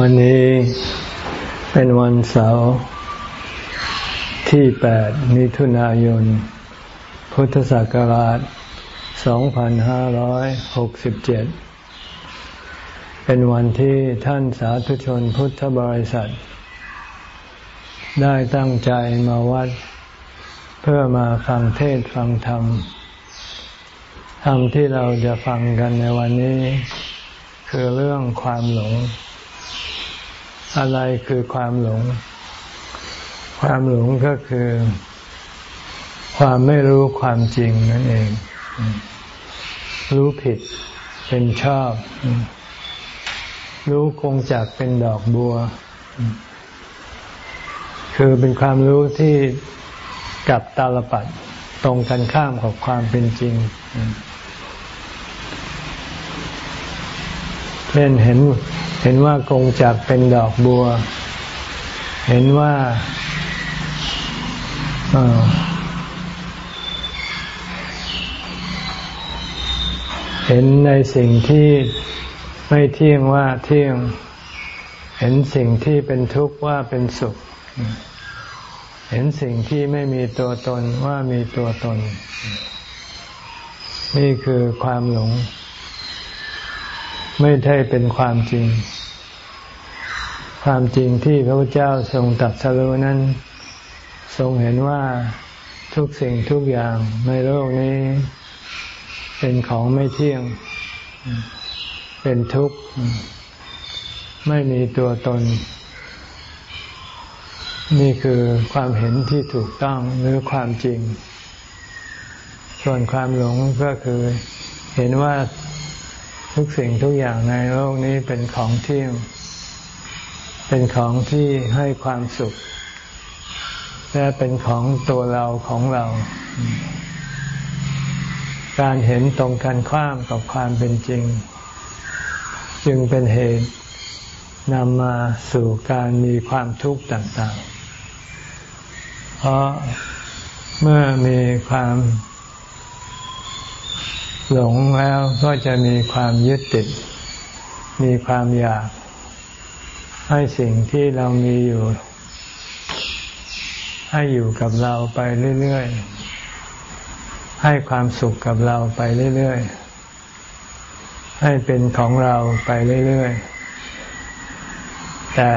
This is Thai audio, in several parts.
วันนี้เป็นวันเสาร์ที่ 8 มิถุนายน พุทธศักราช 2567 เป็นวันที่ท่านสาธุชนพุทธบริษัท ได้ตั้งใจมาวัด เพื่อมาฟังเทศฟังธรรม ธรรมที่เราจะฟังกันในวันนี้ คือเรื่องความหลง อะไรคือความหลง ความหลงก็คือ ความไม่รู้ความจริงนั่นเอง รู้ผิดเป็นชอบ รู้คงจักเป็นดอกบัว คือเป็นความรู้ที่กับตาลปัดตรงกันข้ามกับความเป็นจริง เช่นเห็น เห็นว่ากงจักเป็นดอกบัว เห็นว่าเห็นในสิ่งที่ไม่เที่ยงว่าเที่ยง เห็นสิ่งที่เป็นทุกข์ว่าเป็นสุข เห็นสิ่งที่ไม่มีตัวตนว่ามีตัวตน นี่คือความหลง ไม่ใช่เป็นความจริง ความจริงที่พระพุทธเจ้าทรงตรัสรู้นั้น ทรงเห็นว่าทุกสิ่งทุกอย่างในโลกนี้ เป็นของไม่เที่ยง เป็นทุกข์ ไม่มีตัวตน นี่คือความเห็นที่ถูกต้องหรือความจริง ส่วนความหลงก็คือเห็นว่า ทุกสิ่งทุกอย่างในโลกนี้เป็นของเที่ยง เป็นของที่ให้ความสุข และเป็นของตัวเราของเรา การเห็นตรงกันข้ามกับความเป็นจริง จึงเป็นเหตุนำมาสู่การมีความทุกข์ต่าง ๆ เพราะเมื่อมีความ หลงแล้วก็จะมีความยึดติด มีความอยาก ให้สิ่งที่เรามีอยู่ ให้อยู่กับเราไปเรื่อยๆ ให้ความสุขกับเราไปเรื่อยๆ ให้เป็นของเราไปเรื่อยๆ แต่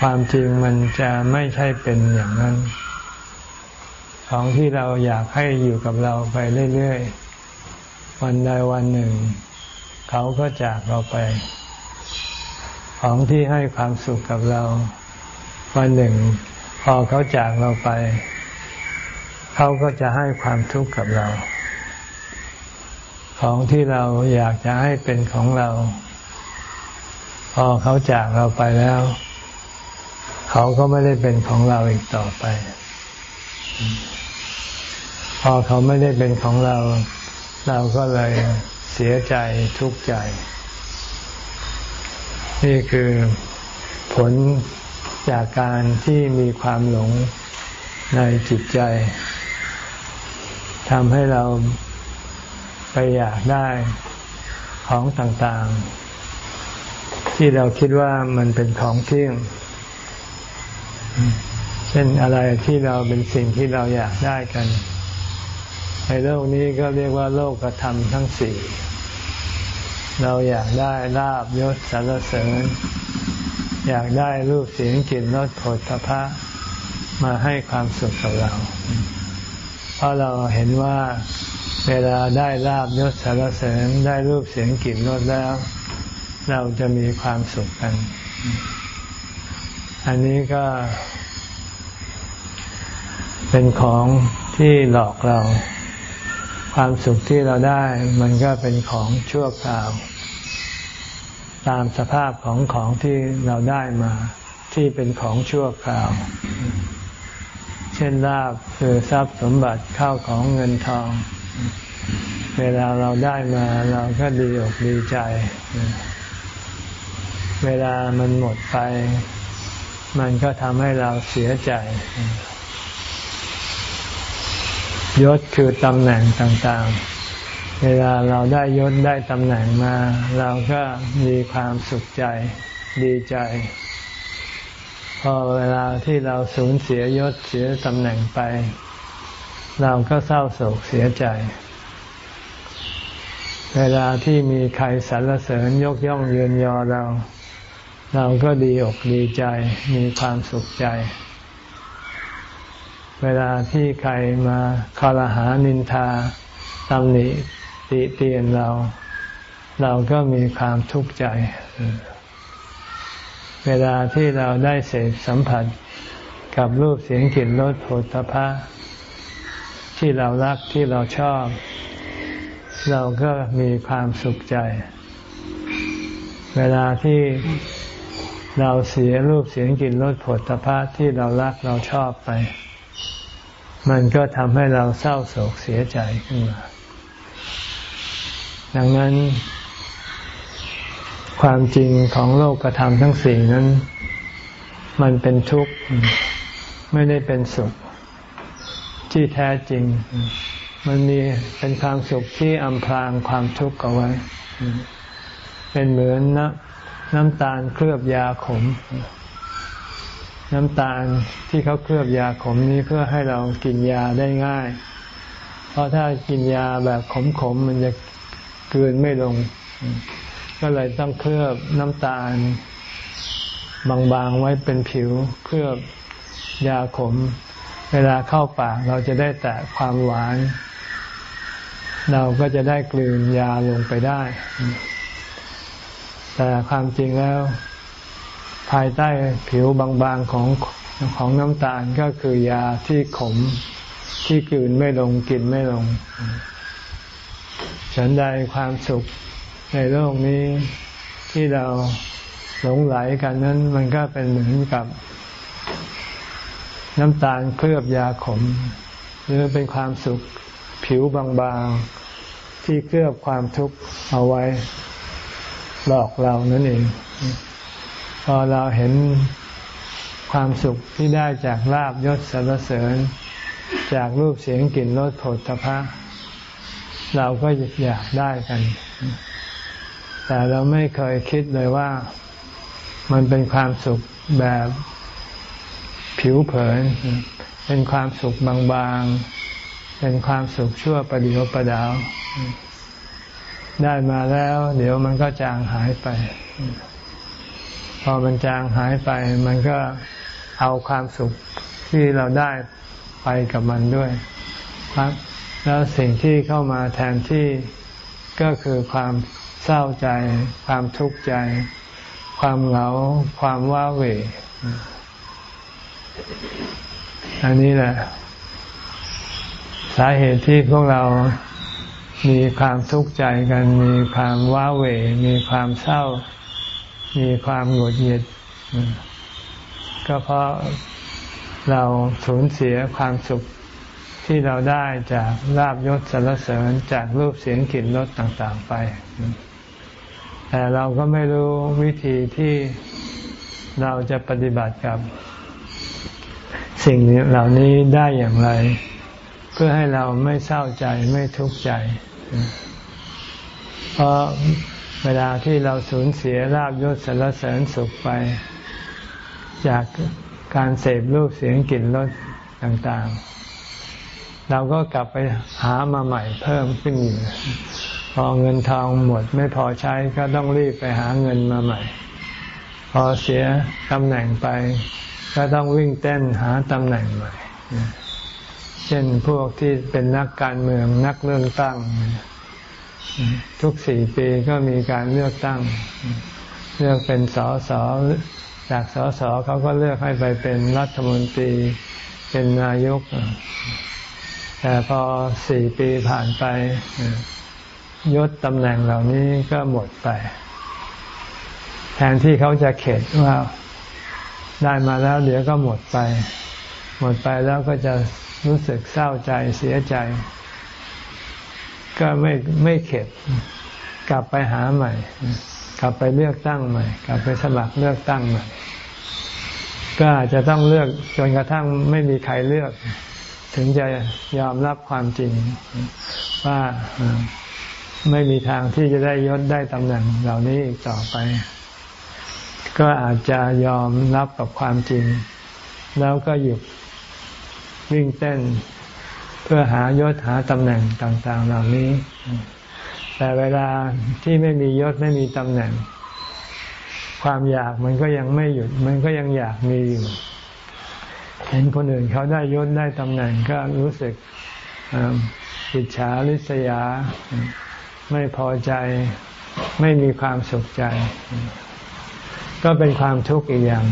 ความจริงมันจะไม่ใช่เป็นอย่างนั้น ของที่เราอยากให้อยู่กับเราไปเรื่อยๆ วันใดวันหนึ่ง เขาก็จากเราไป ของที่ให้ความสุขกับเรา วันหนึ่ง พอเขาจากเราไป เขาก็จะให้ความทุกข์กับเรา ของที่เราอยากจะให้เป็นของเรา พอเขาจากเราไปแล้ว เขาก็ไม่ได้เป็นของเราอีกต่อไป พอเขาไม่ได้เป็นของเรา เราก็เลยเสียใจทุกข์ใจ นี่คือผลจากการที่มีความหลงในจิตใจทำให้เราไปอยากได้ของต่างๆ ที่เราคิดว่ามันเป็นของเที่ยง เช่นอะไรที่เราเป็นสิ่งที่เราอยากได้กัน ในโลกนี้ก็เรียกว่าโลกกระทำทั้งสี่ เราอยากได้ลาบยศสารเสริญ อยากได้รูปเสียงกลิ่นรสผลพภะมาให้ความสุขกับเรา เพราะเราเห็นว่าเวลาได้ลาบยศสารเสริญได้รูปเสียงกลิ่นรสแล้ว เราจะมีความสุขกัน อันนี้ก็ เป็นของที่หลอกเรา ความสุขที่เราได้มันก็เป็นของชั่วคราว ตามสภาพของของที่เราได้มาที่เป็นของชั่วคราว เช่นลาบคือทรัพย์สมบัติเข้าของเงินทอง เวลาเราได้มาเราก็ดีอกดีใจ เวลามันหมดไป มันก็ทำให้เราเสียใจ ยศคือตำแหน่งต่างๆ เวลาเราได้ยศได้ตำแหน่งมา เราก็มีความสุขใจดีใจ พอเวลาที่เราสูญเสียยศเสียตำแหน่งไป เราก็เศร้าโศกเสียใจ เวลาที่มีใครสรรเสริญยกย่องเยือนยอเรา เราก็ดีอกดีใจมีความสุขใจ เวลาที่ใครมาคารหานินทาตำหนิติเตียนเรา เราก็มีความทุกข์ใจ เวลาที่เราได้เสพสัมผัสกับรูปเสียงกลิ่นรสผลตภะที่เรารักที่เราชอบ เราก็มีความสุขใจ เวลาที่เราเสียรูปเสียงกลิ่นรสผลตภะที่เรารักเราชอบไป มันก็ทำให้เราเศร้าโศกเสียใจขึ้นมา ดังนั้น ความจริงของโลกธรรมทั้งสี่นั้น มันเป็นทุกข์ไม่ได้เป็นสุข ที่แท้จริง มันมีเป็นความสุขที่อำพรางความทุกข์เอาไว้ เป็นเหมือนน้ำน้ำตาลเคลือบยาขม น้ำตาลที่เขาเคลือบยาขมนี้เพื่อให้เรากินยาได้ง่าย เพราะถ้ากินยาแบบขมๆมันจะกืนไม่ลง ก็เลยต้องเคลือบน้ำตาล บางๆไว้เป็นผิว เคลือบยาขม เวลาเข้าปากเราจะได้แต่ความหวาน เราก็จะได้กลืนยาลงไปได้ แต่ความจริงแล้ว ภายใต้ผิวบางๆของของน้ำตาลก็คือยาที่ขมที่กลืนไม่ลงกินไม่ลง ฉันใดความสุขในโลกนี้ที่เราหลงไหลกันนั้น มันก็เป็นเหมือนกับ น้ำตาลเคลือบยาขม หรือเป็นความสุขผิวบางๆที่เคลือบความทุกข์เอาไว้หลอกเรานั่นเอง พอเราเห็นความสุขที่ได้จากลาบยศสรรเสริญ จากรูปเสียงกลิ่นรสผลตภะเราก็อยากได้กัน แต่เราไม่เคยคิดเลยว่ามันเป็นความสุขแบบผิวเผิน เป็นความสุขบางๆ เป็นความสุขชั่วประเดียวประดาว ได้มาแล้ว เดี๋ยวมันก็จางหายไป พอมันจางหายไปมันก็เอาความสุขที่เราได้ไปกับมันด้วยครับ แล้วสิ่งที่เข้ามาแทนที่ก็คือความเศร้าใจ ความทุกข์ใจ ความเหงา ความว้าเหวอันนี้แหละ สาเหตุที่พวกเรามีความทุกข์ใจกัน มีความว้าเหวมีความเศร้า มีความหงุดหงิด ก็เพราะเราสูญเสียความสุขที่เราได้จากลาบยศสรรเสริญจากรูปเสียงกลิ่นรสต่างๆไป แต่เราก็ไม่รู้วิธีที่เราจะปฏิบัติกับ สิ่งเหล่านี้ได้อย่างไร เพื่อให้เราไม่เศร้าใจไม่ทุกข์ใจ เพราะ เวลาที่เราสูญเสียลาบยศสรรเสริญสุขไป จากการเสพรูปเสียงกลิ่นรสต่างๆ เราก็กลับไปหามาใหม่เพิ่มขึ้นอยู่ พอเงินทองหมดไม่พอใช้ก็ต้องรีบไปหาเงินมาใหม่ พอเสียตำแหน่งไป ก็ต้องวิ่งเต้นหาตำแหน่งใหม่ เช่นพวกที่เป็นนักการเมืองนักเลือกตั้ง ทุกสี่ปีก็มีการเลือกตั้ง เลือกเป็นสสจากสสเขาก็เลือกให้ไปเป็นรัฐมนตรีเป็นนายก แต่พอสี่ปีผ่านไปยศตำแหน่งเหล่านี้ก็หมดไป แทนที่เขาจะเข็ดว่าได้มาแล้วเดี๋ยวก็หมดไป หมดไปแล้วก็จะรู้สึกเศร้าใจเสียใจ ก็ไม่ไม่เข็ด กลับไปหาใหม่ กลับไปเลือกตั้งใหม่ กลับไปสมัครเลือกตั้งใหม่ ก็อาจจะต้องเลือกจนกระทั่งไม่มีใครเลือก ถึงจะยอมรับความจริงว่าไม่มีทางที่จะได้ยศได้ตำแหน่งเหล่านี้อีกต่อไป ก็อาจจะยอมรับกับความจริง แล้วก็หยุดวิ่งเต้น เพื่อหายศหาตำแหน่งต่างๆเหล่านี้ แต่เวลาที่ไม่มียศไม่มีตำแหน่ง ความอยากมันก็ยังไม่หยุด มันก็ยังอยากมีอยู่เห็นคนอื่นเขาได้ยศได้ตำแหน่งก็รู้สึกอิจฉาริษยา ไม่พอใจไม่มีความสุขใจ ก็เป็นความทุกข์อีกอย่าง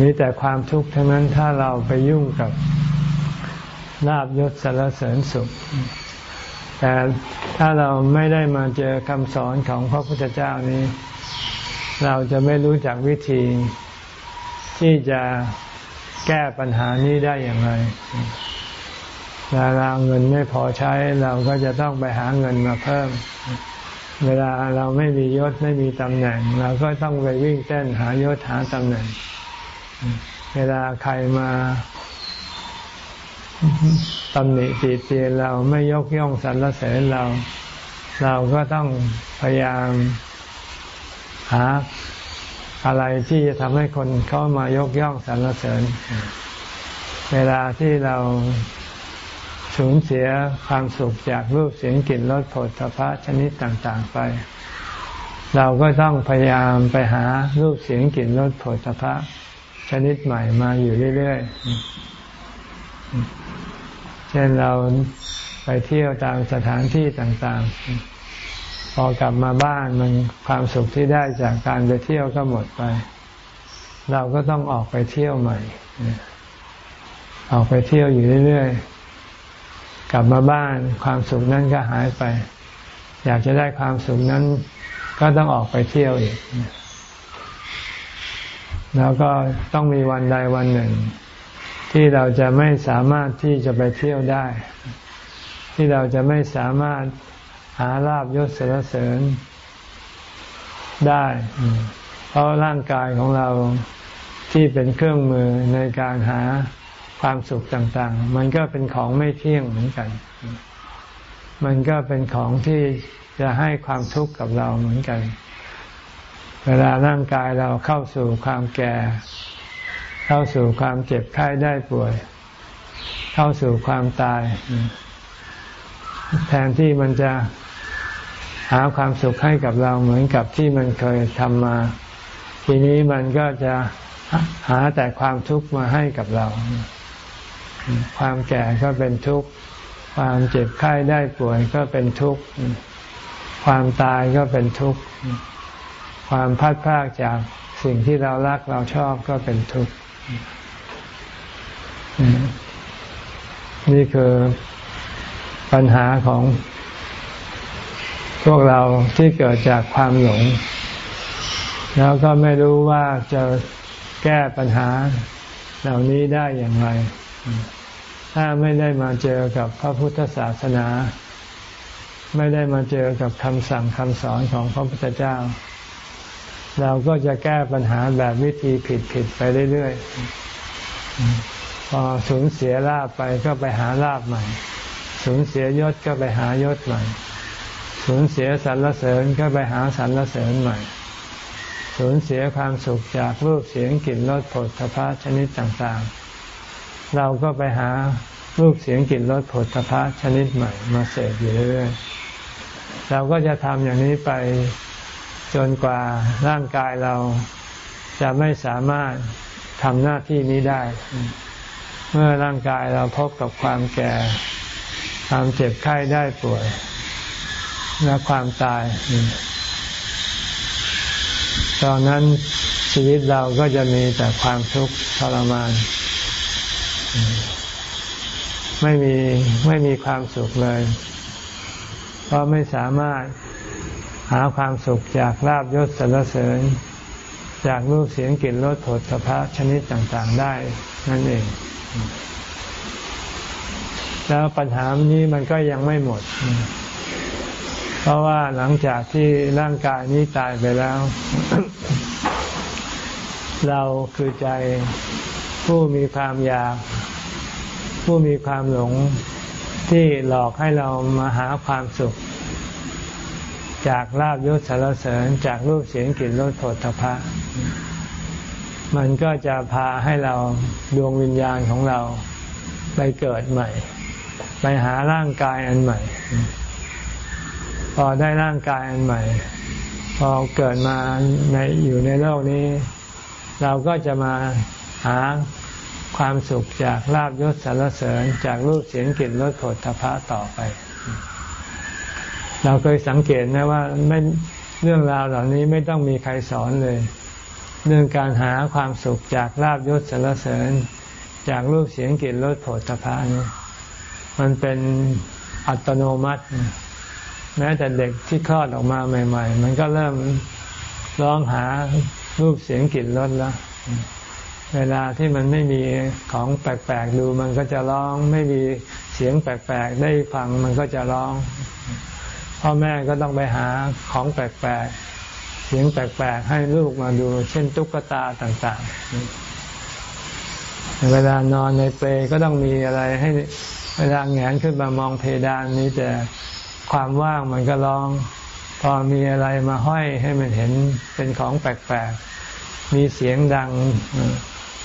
มีแต่ความทุกข์ทั้งนั้นถ้าเราไปยุ่งกับลาบยศสารเสริญสุข แต่ถ้าเราไม่ได้มาเจอคำสอนของพระพุทธเจ้านี้ เราจะไม่รู้จักวิธี ที่จะแก้ปัญหานี้ได้อย่างไรเวลาเงินไม่พอใช้เราก็จะต้องไปหาเงินมาเพิ่ม เวลาเราไม่มียศไม่มีตำแหน่ง เราก็ต้องไปวิ่งเต้นหายศหาตำแหน่ง เวลาใครมาตำหนิตีเตียนเราไม่ยกย่องสรรเสริญเรา เราก็ต้องพยายามหาอะไรที่จะทำให้คนเข้ามายกย่องสรรเสริญ เวลาที่เราสูญเสียความสุขจากรูปเสียงกลิ่นรสผลพระชนิดต่างๆไป เราก็ต้องพยายามไปหารูปเสียงกลิ่นรสผลพระ ชนิดใหม่มาอยู่เรื่อยๆ เช่นเราไปเที่ยวตามสถานที่ต่างๆ พอกลับมาบ้านมันความสุขที่ได้จากการไปเที่ยวก็หมดไป เราก็ต้องออกไปเที่ยวใหม่ ออกไปเที่ยวอยู่เรื่อยๆ กลับมาบ้านความสุขนั้นก็หายไป อยากจะได้ความสุขนั้นก็ต้องออกไปเที่ยวอีก แล้วก็ต้องมีวันใดวันหนึ่ง ที่เราจะไม่สามารถที่จะไปเที่ยวได้ ที่เราจะไม่สามารถหาลาบยศเสรเสริญได้ เพราะร่างกายของเราที่เป็นเครื่องมือในการหาความสุขต่าง ๆ มันก็เป็นของไม่เที่ยงเหมือนกัน มันก็เป็นของที่จะให้ความทุกข์กับเราเหมือนกัน เวลาร่างกายเราเข้าสู่ความแก่ เข้าสู่ความเจ็บไข้ได้ป่วย เข้าสู่ความตาย แทนที่มันจะหาความสุขให้กับเราเหมือนกับที่มันเคยทำมา ทีนี้มันก็จะหาแต่ความทุกข์มาให้กับเรา ความแก่ก็เป็นทุกข์ ความเจ็บไข้ได้ป่วยก็เป็นทุกข์ ความตายก็เป็นทุกข์ ความพัดพลากจากสิ่งที่เรารักเราชอบก็เป็นทุกข์นี่คือปัญหาของพวกเราที่เกิดจากความหลง แล้วก็ไม่รู้ว่าจะแก้ปัญหาเหล่านี้ได้อย่างไร ถ้าไม่ได้มาเจอกับพระพุทธศาสนา ไม่ได้มาเจอกับคำสั่งคำสอนของพระพุทธเจ้า เราก็จะแก้ปัญหาแบบวิธีผิดๆไปเรื่อยๆ พอสูญเสียลาบไปก็ไปหาลาบใหม่ สูญเสียยศก็ไปหายศใหม่ สูญเสียสรรเสริญก็ไปหาสรรเสริญใหม่ สูญเสียความสุขจากรูปเสียงกลิ่นรสผลพระชนิดต่างๆ เราก็ไปหารูปเสียงกลิ่นรสผลพระชนิดใหม่ มาเสพอยู่เรื่อยๆ เราก็จะทำอย่างนี้ไป จนกว่าร่างกายเราจะไม่สามารถทำหน้าที่นี้ได้ เมื่อร่างกายเราพบกับความแก่ ความเจ็บไข้ได้ป่วย และความตาย ตอนนั้นชีวิตเราก็จะมีแต่ความทุกข์ทรมาน ไม่มีไม่มีความสุขเลย เพราะไม่สามารถ หาความสุขจากลาบยศสรรเสริญ จากรูปเสียงกลิ่นรสผลสภะชนิดต่างๆได้นั่นเอง แล้วปัญหานี้มันก็ยังไม่หมด เพราะว่าหลังจากที่ร่างกายนี้ตายไปแล้ว เราคือใจผู้มีความอยาก ผู้มีความหลงที่หลอกให้เรามาหาความสุข จากลาบยศสารเสริญจากรูปเสียงกลิ่นรสผลทพะมันก็จะพาให้เราดวงวิญญาณของเราไปเกิดใหม่ ไปหาร่างกายอันใหม่ พอได้ร่างกายอันใหม่ พอเกิดมาในอยู่ในโลกนี้ เราก็จะมาหาความสุขจากลาบยศสารเสริญจากรูปเสียงกลิ่นรสผลทพะต่อไป เราเคยสังเกตไหมว่าไม่เรื่องราวเหล่านี้ไม่ต้องมีใครสอนเลย เรื่องการหาความสุขจากลาบยศสารเสริญ จากรูปเสียงกลิ่นรสผลทพะนี้มันเป็นอัตโนมัติ แม้แต่เด็กที่คลอดออกมาใหม่ ๆ มันก็เริ่มร้องหารูปเสียงกลิ่นรสแล้วเวลาที่มันไม่มีของแปลกๆดูมันก็จะร้อง ไม่มีเสียงแปลกๆได้ฟังมันก็จะร้อง พ่อแม่ก็ต้องไปหาของแปลกๆเสียงแปลกๆให้ลูกมาดู เช่นตุ๊กตาต่างๆ เวลานอนในเปลก็ต้องมีอะไรให้เวลาแงนขึ้นมามองเพดานนี้แต่ความว่างมันก็ร้อง พอมีอะไรมาห้อยให้มันเห็นเป็นของแปลกๆ มีเสียงดัง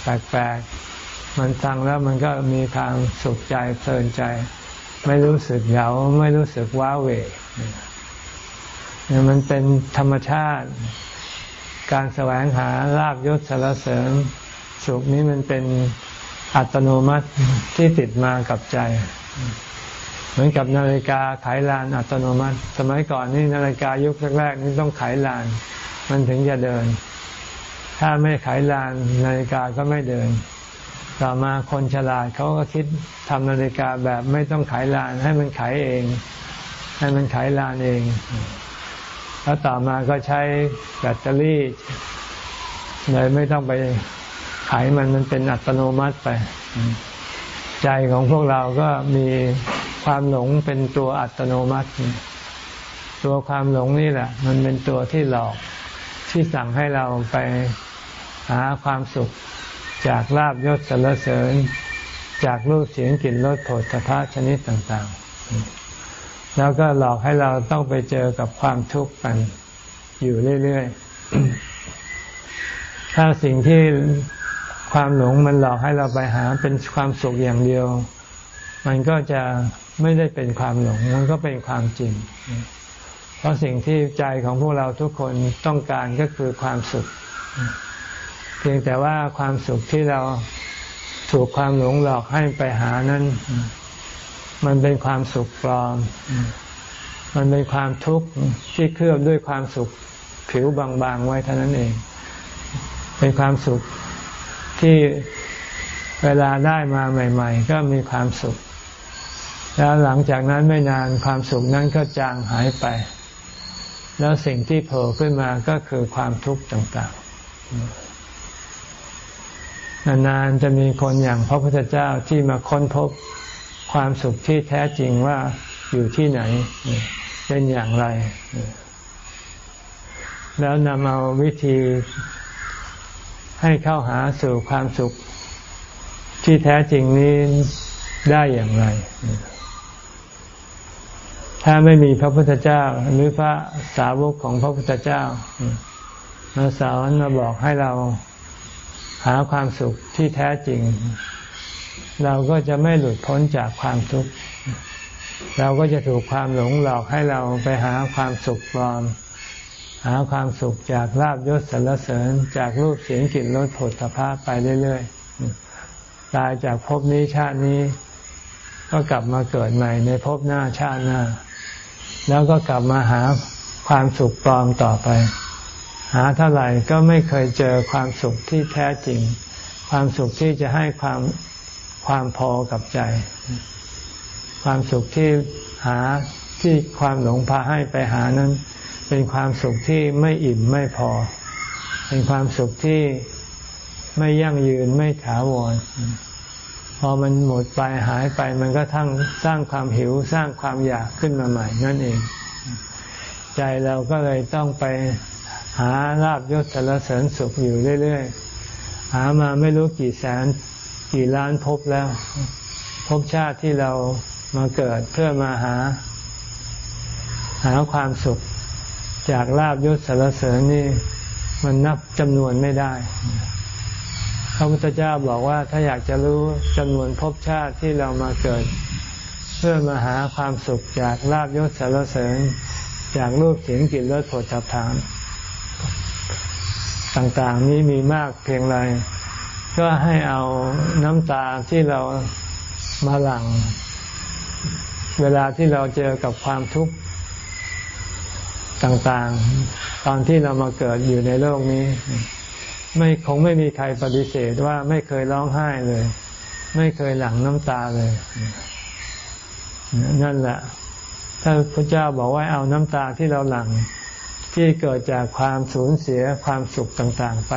แปลกๆ มันฟังแล้วมันก็มีทางสุขใจเพลินใจ ไม่รู้สึกเหงาไม่รู้สึกว้าเหวเนี่ยมันเป็นธรรมชาติ การแสวงหาลาบยศสารเสริญสุขนี้มันเป็นอัตโนมัติที่ติดมากับใจ เหมือนกับนาฬิกาไขลานอัตโนมัติ สมัยก่อนนี่นาฬิกายุคแรกๆนี่ต้องไขลาน มันถึงจะเดิน ถ้าไม่ไขลานนาฬิกาก็ไม่เดิน ต่อมาคนฉลาดเขาก็คิดทำนาฬิกาแบบไม่ต้องไขลาน ให้มันไขเอง ให้มันไขลานเอง แล้วต่อมาก็ใช้แบตเตอรี่เลยไม่ต้องไปไขมันมันเป็นอัตโนมัติไป ใจของพวกเราก็มีความหลงเป็นตัวอัตโนมัติ ตัวความหลงนี่แหละ มันเป็นตัวที่หลอกที่สั่งให้เราไปหาความสุข จากลาบยศสรรเสริญ จากรูปเสียงกลิ่นรสโผฏฐะชนิดต่างๆ แล้วก็หลอกให้เราต้องไปเจอกับความทุกข์กันอยู่เรื่อยๆ ถ้าสิ่งที่ความหลงมันหลอกให้เราไปหาเป็นความสุขอย่างเดียว มันก็จะไม่ได้เป็นความหลง มันก็เป็นความจริง เพราะสิ่งที่ใจของพวกเราทุกคนต้องการก็คือความสุข พียงแต่ว่าความสุขที่เราถูกความหลงหลอกให้ไปหานั้น มันเป็นความสุขปลอม มันเป็นความทุกข์ที่เคลือบด้วยความสุขผิวบางๆไว้เท่านั้นเอง เป็นความสุขที่เวลาได้มาใหม่ ๆ ก็มีความสุข แล้วหลังจากนั้นไม่นานความสุขนั้นก็จางหายไป แล้วสิ่งที่โผล่ขึ้นมาก็คือความทุกข์ต่าง ๆ นานๆจะมีคนอย่างพระพุทธเจ้าที่มาค้นพบความสุขที่แท้จริงว่าอยู่ที่ไหน เป็นอย่างไร แล้วนำเอาวิธีให้เข้าหาสู่ความสุขที่แท้จริงนี้ได้อย่างไร ถ้าไม่มีพระพุทธเจ้า หรือพระสาวกของพระพุทธเจ้ามาสอนมาบอกให้เรา หาความสุขที่แท้จริง เราก็จะไม่หลุดพ้นจากความทุกข์เราก็จะถูกความหลงหลอกให้เราไปหาความสุขปลอม หาความสุขจากลาบยศสรรเสริญจากรูปเสียงกลิ่นรสผลสภาพไปเรื่อยๆตายจากภพนี้ชาตินี้ ก็กลับมาเกิดใหม่ในภพหน้าชาติหน้า แล้วก็กลับมาหาความสุขปลอมต่อไป หาเท่าไหร่ก็ไม่เคยเจอความสุขที่แท้จริง ความสุขที่จะให้ความความพอกับใจ ความสุขที่หาที่ความหลงพาให้ไปหานั้น เป็นความสุขที่ไม่อิ่มไม่พอ เป็นความสุขที่ไม่ยั่งยืนไม่ถาวรพอมันหมดไปหายไป มันก็ทั้งสร้างความหิวสร้างความอยากขึ้นมาใหม่นั่นเอง ใจเราก็เลยต้องไป หาลาบยศสารเสริญสุขอยู่เรื่อยๆ หามาไม่รู้กี่แสนกี่ล้านพบแล้ว พบชาติที่เรามาเกิดเพื่อมาหา หาความสุข จากลาบยศสารเสริญนี่ มันนับจำนวนไม่ได้พระพุทธเจ้าบอกว่าถ้าอยากจะรู้จำนวนภพชาติที่เรามาเกิด เพื่อมาหาความสุขจากลาบยศสารเสริญ จากรูปเสียงกลิ่นรสผลสัพพาน ต่างๆนี้มีมากเพียงไร ก็ให้เอาน้ำตาที่เรามาหลัง เวลาที่เราเจอกับความทุกข์ต่างๆ ตอนที่เรามาเกิดอยู่ในโลกนี้ ไม่คงไม่มีใครปฏิเสธว่าไม่เคยร้องไห้เลย ไม่เคยหลั่งน้ำตาเลย นั่นแหละถ้าพระเจ้าบอกว่าเอาน้ำตาที่เราหลั่ง ที่เกิดจากความสูญเสียความสุขต่างๆไป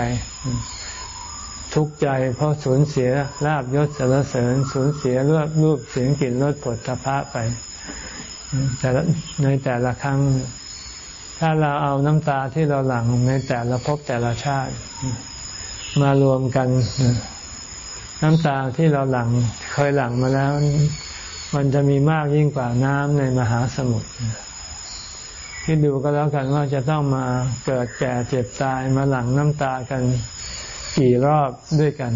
ทุกข์ใจเพราะสูญเสียลาบยศสารเสริญสูญเสียรูปรูปเสียงกลิ่นรสผลทพะไปแต่ในแต่ละครั้ง ถ้าเราเอาน้ำตาที่เราหลั่งในแต่ละภพแต่ละชาติ มารวมกัน น้ำตาที่เราหลั่งเคยหลั่งมาแล้ว มันจะมีมากยิ่งกว่าน้ำในมหาสมุทร คิดดูก็แล้วกันว่าจะต้องมาเกิดแก่เจ็บตายมาหลั่งน้ำตากันกี่รอบด้วยกัน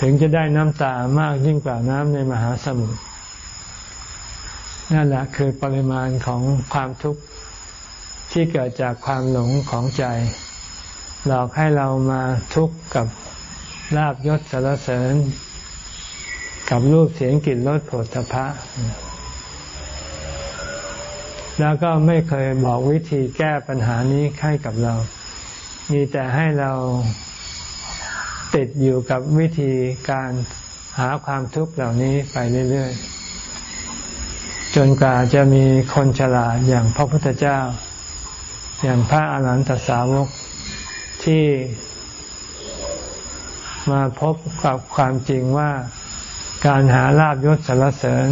ถึงจะได้น้ำตามากยิ่งกว่าน้ำในมหาสมุทรนั่นแหละคือปริมาณของความทุกข์ที่เกิดจากความหลงของใจ หลอกให้เรามาทุกข์กับลาบยศสารเสริญ กับรูปเสียงกลิ่นรสผลพะ แล้วก็ไม่เคยบอกวิธีแก้ปัญหานี้ให้กับเรา มีแต่ให้เราติดอยู่กับวิธีการหาความทุกข์เหล่านี้ไปเรื่อยๆ จนกว่าจะมีคนฉลาดอย่างพระพุทธเจ้า อย่างพระอาหารหันตสาวกที่มาพบกับความจริงว่าการหาลาบยศสารเสริญ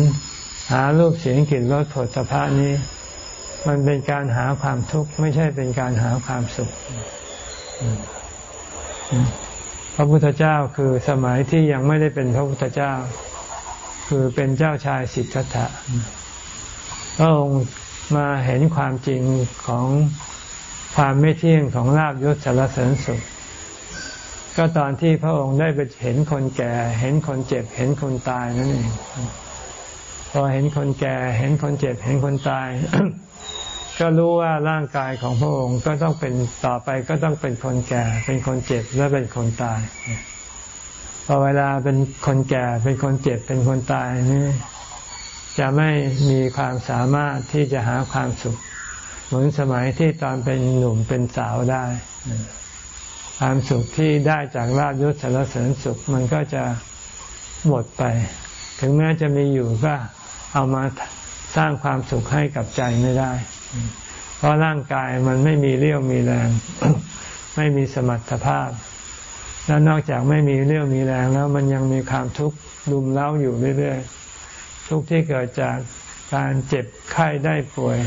หารูปเสียงกลิ่นรสผลสะพานี้ มันเป็นการหาความทุกข์ไม่ใช่เป็นการหาความสุข พระพุทธเจ้าคือสมัยที่ยังไม่ได้เป็นพระพุทธเจ้า คือเป็นเจ้าชายสิทธัตถะพระองค์มาเห็นความจริงของความไม่เที่ยงของลาบยศสารเสริญสุข ก็ตอนที่พระองค์ได้ไปเห็นคนแก่ เห็นคนเจ็บ เห็นคนตายนั่นเองพอเห็นคนแก่ เห็นคนเจ็บ เห็นคนตาย ก็รู้ว่าร่างกายของพระองค์ก็ต้องเป็นต่อไปก็ต้องเป็นคนแก่ เป็นคนเจ็บและเป็นคนตายพอเวลาเป็นคนแก่เป็นคนเจ็บเป็นคนตายนี่จะไม่มีความสามารถที่จะหาความสุข เหมือนสมัยที่ตอนเป็นหนุ่มเป็นสาวได้ ความสุขที่ได้จากลาบยศสารเสริญสุขมันก็จะหมดไป ถึงแม้จะมีอยู่ก็เอามา สร้างความสุขให้กับใจไม่ได้ เพราะร่างกายมันไม่มีเรี่ยวมีแรง ไม่มีสมรรถภาพ แล้วนอกจากไม่มีเรี่ยวมีแรงแล้วมันยังมีความทุกข์ดุมเล้าอยู่เรื่อยๆทุกข์ที่เกิดจากการเจ็บไข้ได้ป่วย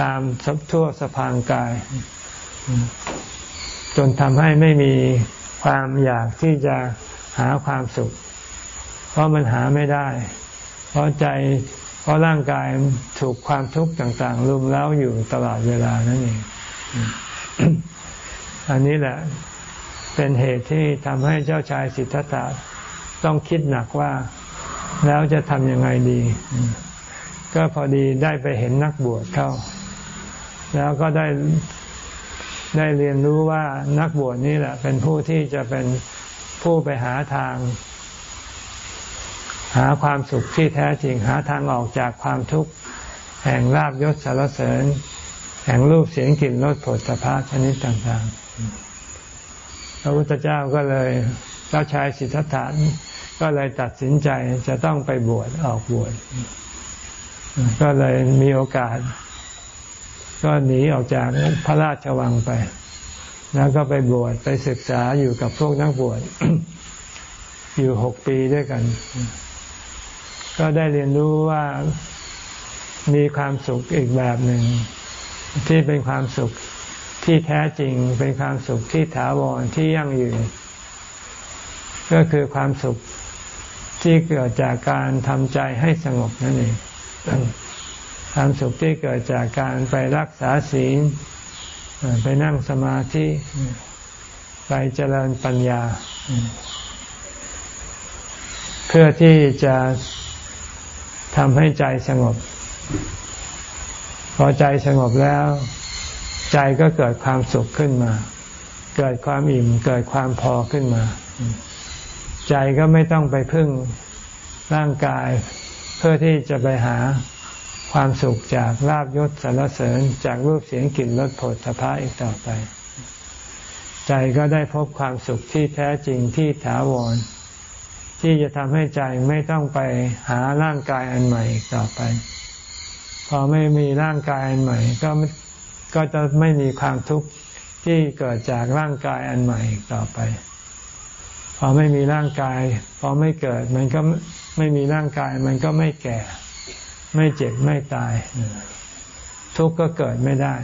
ตามสับทั่วสะพางกาย จนทำให้ไม่มีความอยากที่จะหาความสุข เพราะมันหาไม่ได้ เพราะใจ ราะร่างกายถูกความทุกข์ต่างๆรุมเร้าอยู่ตลอดเวลานั่นเองอันนี้แหละเป็นเหตุที่ทำให้เจ้าชายสิทธัตถะต้องคิดหนักว่าแล้วจะทำยังไงดี ก็พอดีได้ไปเห็นนักบวชเข้า แล้วก็ได้ได้เรียนรู้ว่านักบวชนี่แหละ เป็นผู้ที่จะเป็นผู้ไปหาทาง หาความสุขที่แท้จริงหาทางออกจากความทุกข์แห่งลาบยศสารเสริญ แห่งรูปเสียงกลิ่นรสผลสะพาชนิดต่างๆ พระพุทธเจ้าก็เลยเจ้าชายสิทธัตถะก็เลยตัดสินใจจะต้องไปบวชออกบวชก็เลยมีโอกาส ก็หนีออกจากพระราชวังไป แล้วก็ไปบวชไปศึกษาอยู่กับพวกนักบวชอยู่หกปีด้วยกัน ก็ได้เรียนรู้ว่ามีความสุขอีกแบบหนึ่ง ที่เป็นความสุขที่แท้จริง เป็นความสุขที่ถาวรที่ยั่งยืนก็คือความสุขที่เกิดจากการทำใจให้สงบนั่นเองความสุขที่เกิดจากการไปรักษาศีลไปนั่งสมาธิ ไปเจริญปัญญา เพื่อที่จะ ทำให้ใจสงบ พอใจสงบแล้ว ใจก็เกิดความสุขขึ้นมา เกิดความอิ่ม เกิดความพอขึ้นมา ใจก็ไม่ต้องไปพึ่งร่างกาย เพื่อที่จะไปหาความสุขจากลาบยศสรรเสริญจากรูปเสียงกลิ่นรสผลสะพาอีกต่อไป ใจก็ได้พบความสุขที่แท้จริงที่ถาวร ที่จะทำให้ใจไม่ต้องไปหาร่างกายอันใหม่อีกต่อไป พอไม่มีร่างกายอันใหม่ ก็ก็จะไม่มีความทุกข์ที่เกิดจากร่างกายอันใหม่อีกต่อไป พอไม่มีร่างกาย พอไม่เกิด มันก็ไม่มีร่างกาย มันก็ไม่แก่ ไม่เจ็บไม่ตาย ทุกข์ก็เกิดไม่ได้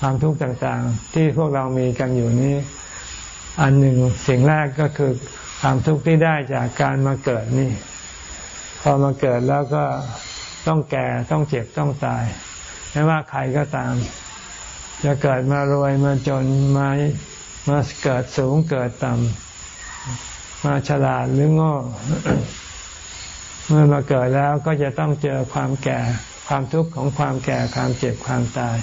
ความทุกข์ต่างๆ ที่พวกเรามีกันอยู่นี้ อันหนึ่งสิ่งแรกก็คือ ความทุกข์ที่ได้จากการมาเกิดนี่ พอมาเกิดแล้วก็ต้องแก่ต้องเจ็บต้องตาย ไม่ว่าใครก็ตาม จะเกิดมารวยมาจนมามาเกิดสูงเกิดต่ำมาฉลาดหรือโง่เมื่อมาเกิดแล้วก็จะต้องเจอความแก่ความทุกข์ของความแก่ความเจ็บความตาย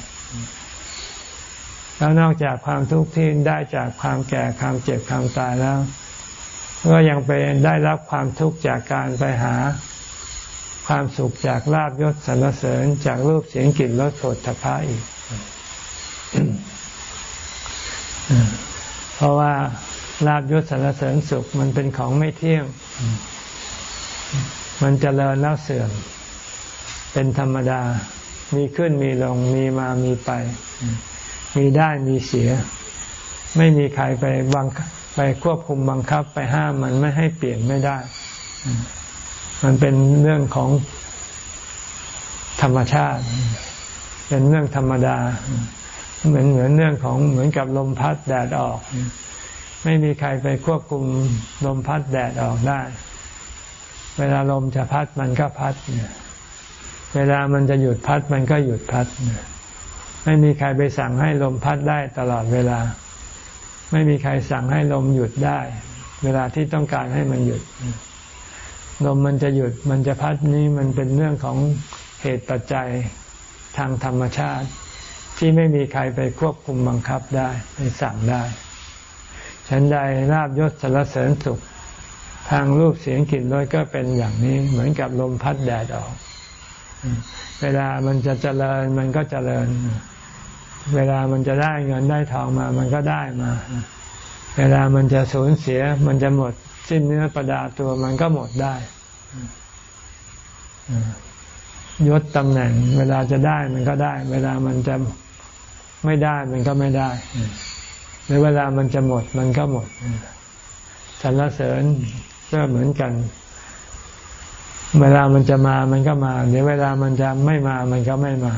แล้วนอกจากความทุกข์ที่ได้จากความแก่ความเจ็บความตายแล้ว ก็ยังไปได้รับความทุกข์จากการไปหาความสุขจากลาบยศสรรเสริญจากรูปเสียงกลิ่นรสโผฏฐพะอีก เพราะว่าลาบยศสรรเสริญสุขมันเป็นของไม่เที่ยง มันจเจริญแล้วเสื่อม เป็นธรรมดา มีขึ้นมีลง มีมามีไป มีได้มีเสีย ไม่มีใครไปบัง ไปควบคุมบังคับไปห้ามมันไม่ให้เปลี่ยนไม่ได้ มันเป็นเรื่องของธรรมชาติ เป็นเรื่องธรรมดา เหมือนเหมือนเรื่องของเหมือนกับลมพัดแดดออก ไม่มีใครไปควบคุมลมพัดแดดออกได้ เวลาลมจะพัดมันก็พัด เวลามันจะหยุดพัดมันก็หยุดพัด ไม่มีใครไปสั่งให้ลมพัดได้ตลอดเวลา ไม่มีใครสั่งให้ลมหยุดได้ เวลาที่ต้องการให้มันหยุด ลมมันจะหยุดมันจะพัดนี้มันเป็นเรื่องของเหตุปัจจัยทางธรรมชาติ ที่ไม่มีใครไปควบคุมบังคับได้ไปสั่งได้ฉันใดราบยศสารเสริญสุข ทางรูปเสียงกลิ่นรสก็เป็นอย่างนี้เหมือนกับลมพัดแดดออก เวลามันจะเจริญมันก็เจริญ เวลามันจะได้เงินได้ทองมา มันก็ได้มา เวลามันจะสูญเสีย มันจะหมดสิ้นเนื้อประดาตัวมันก็หมดได้ยศตำแหน่ง เวลาจะได้มันก็ได้ เวลามันจะไม่ได้มันก็ไม่ได้หรือเวลามันจะหมดมันก็หมดสรรเสริญก็เหมือนกัน เวลามันจะมามันก็มา เดี๋ยวเวลามันจะไม่มามันก็ไม่มา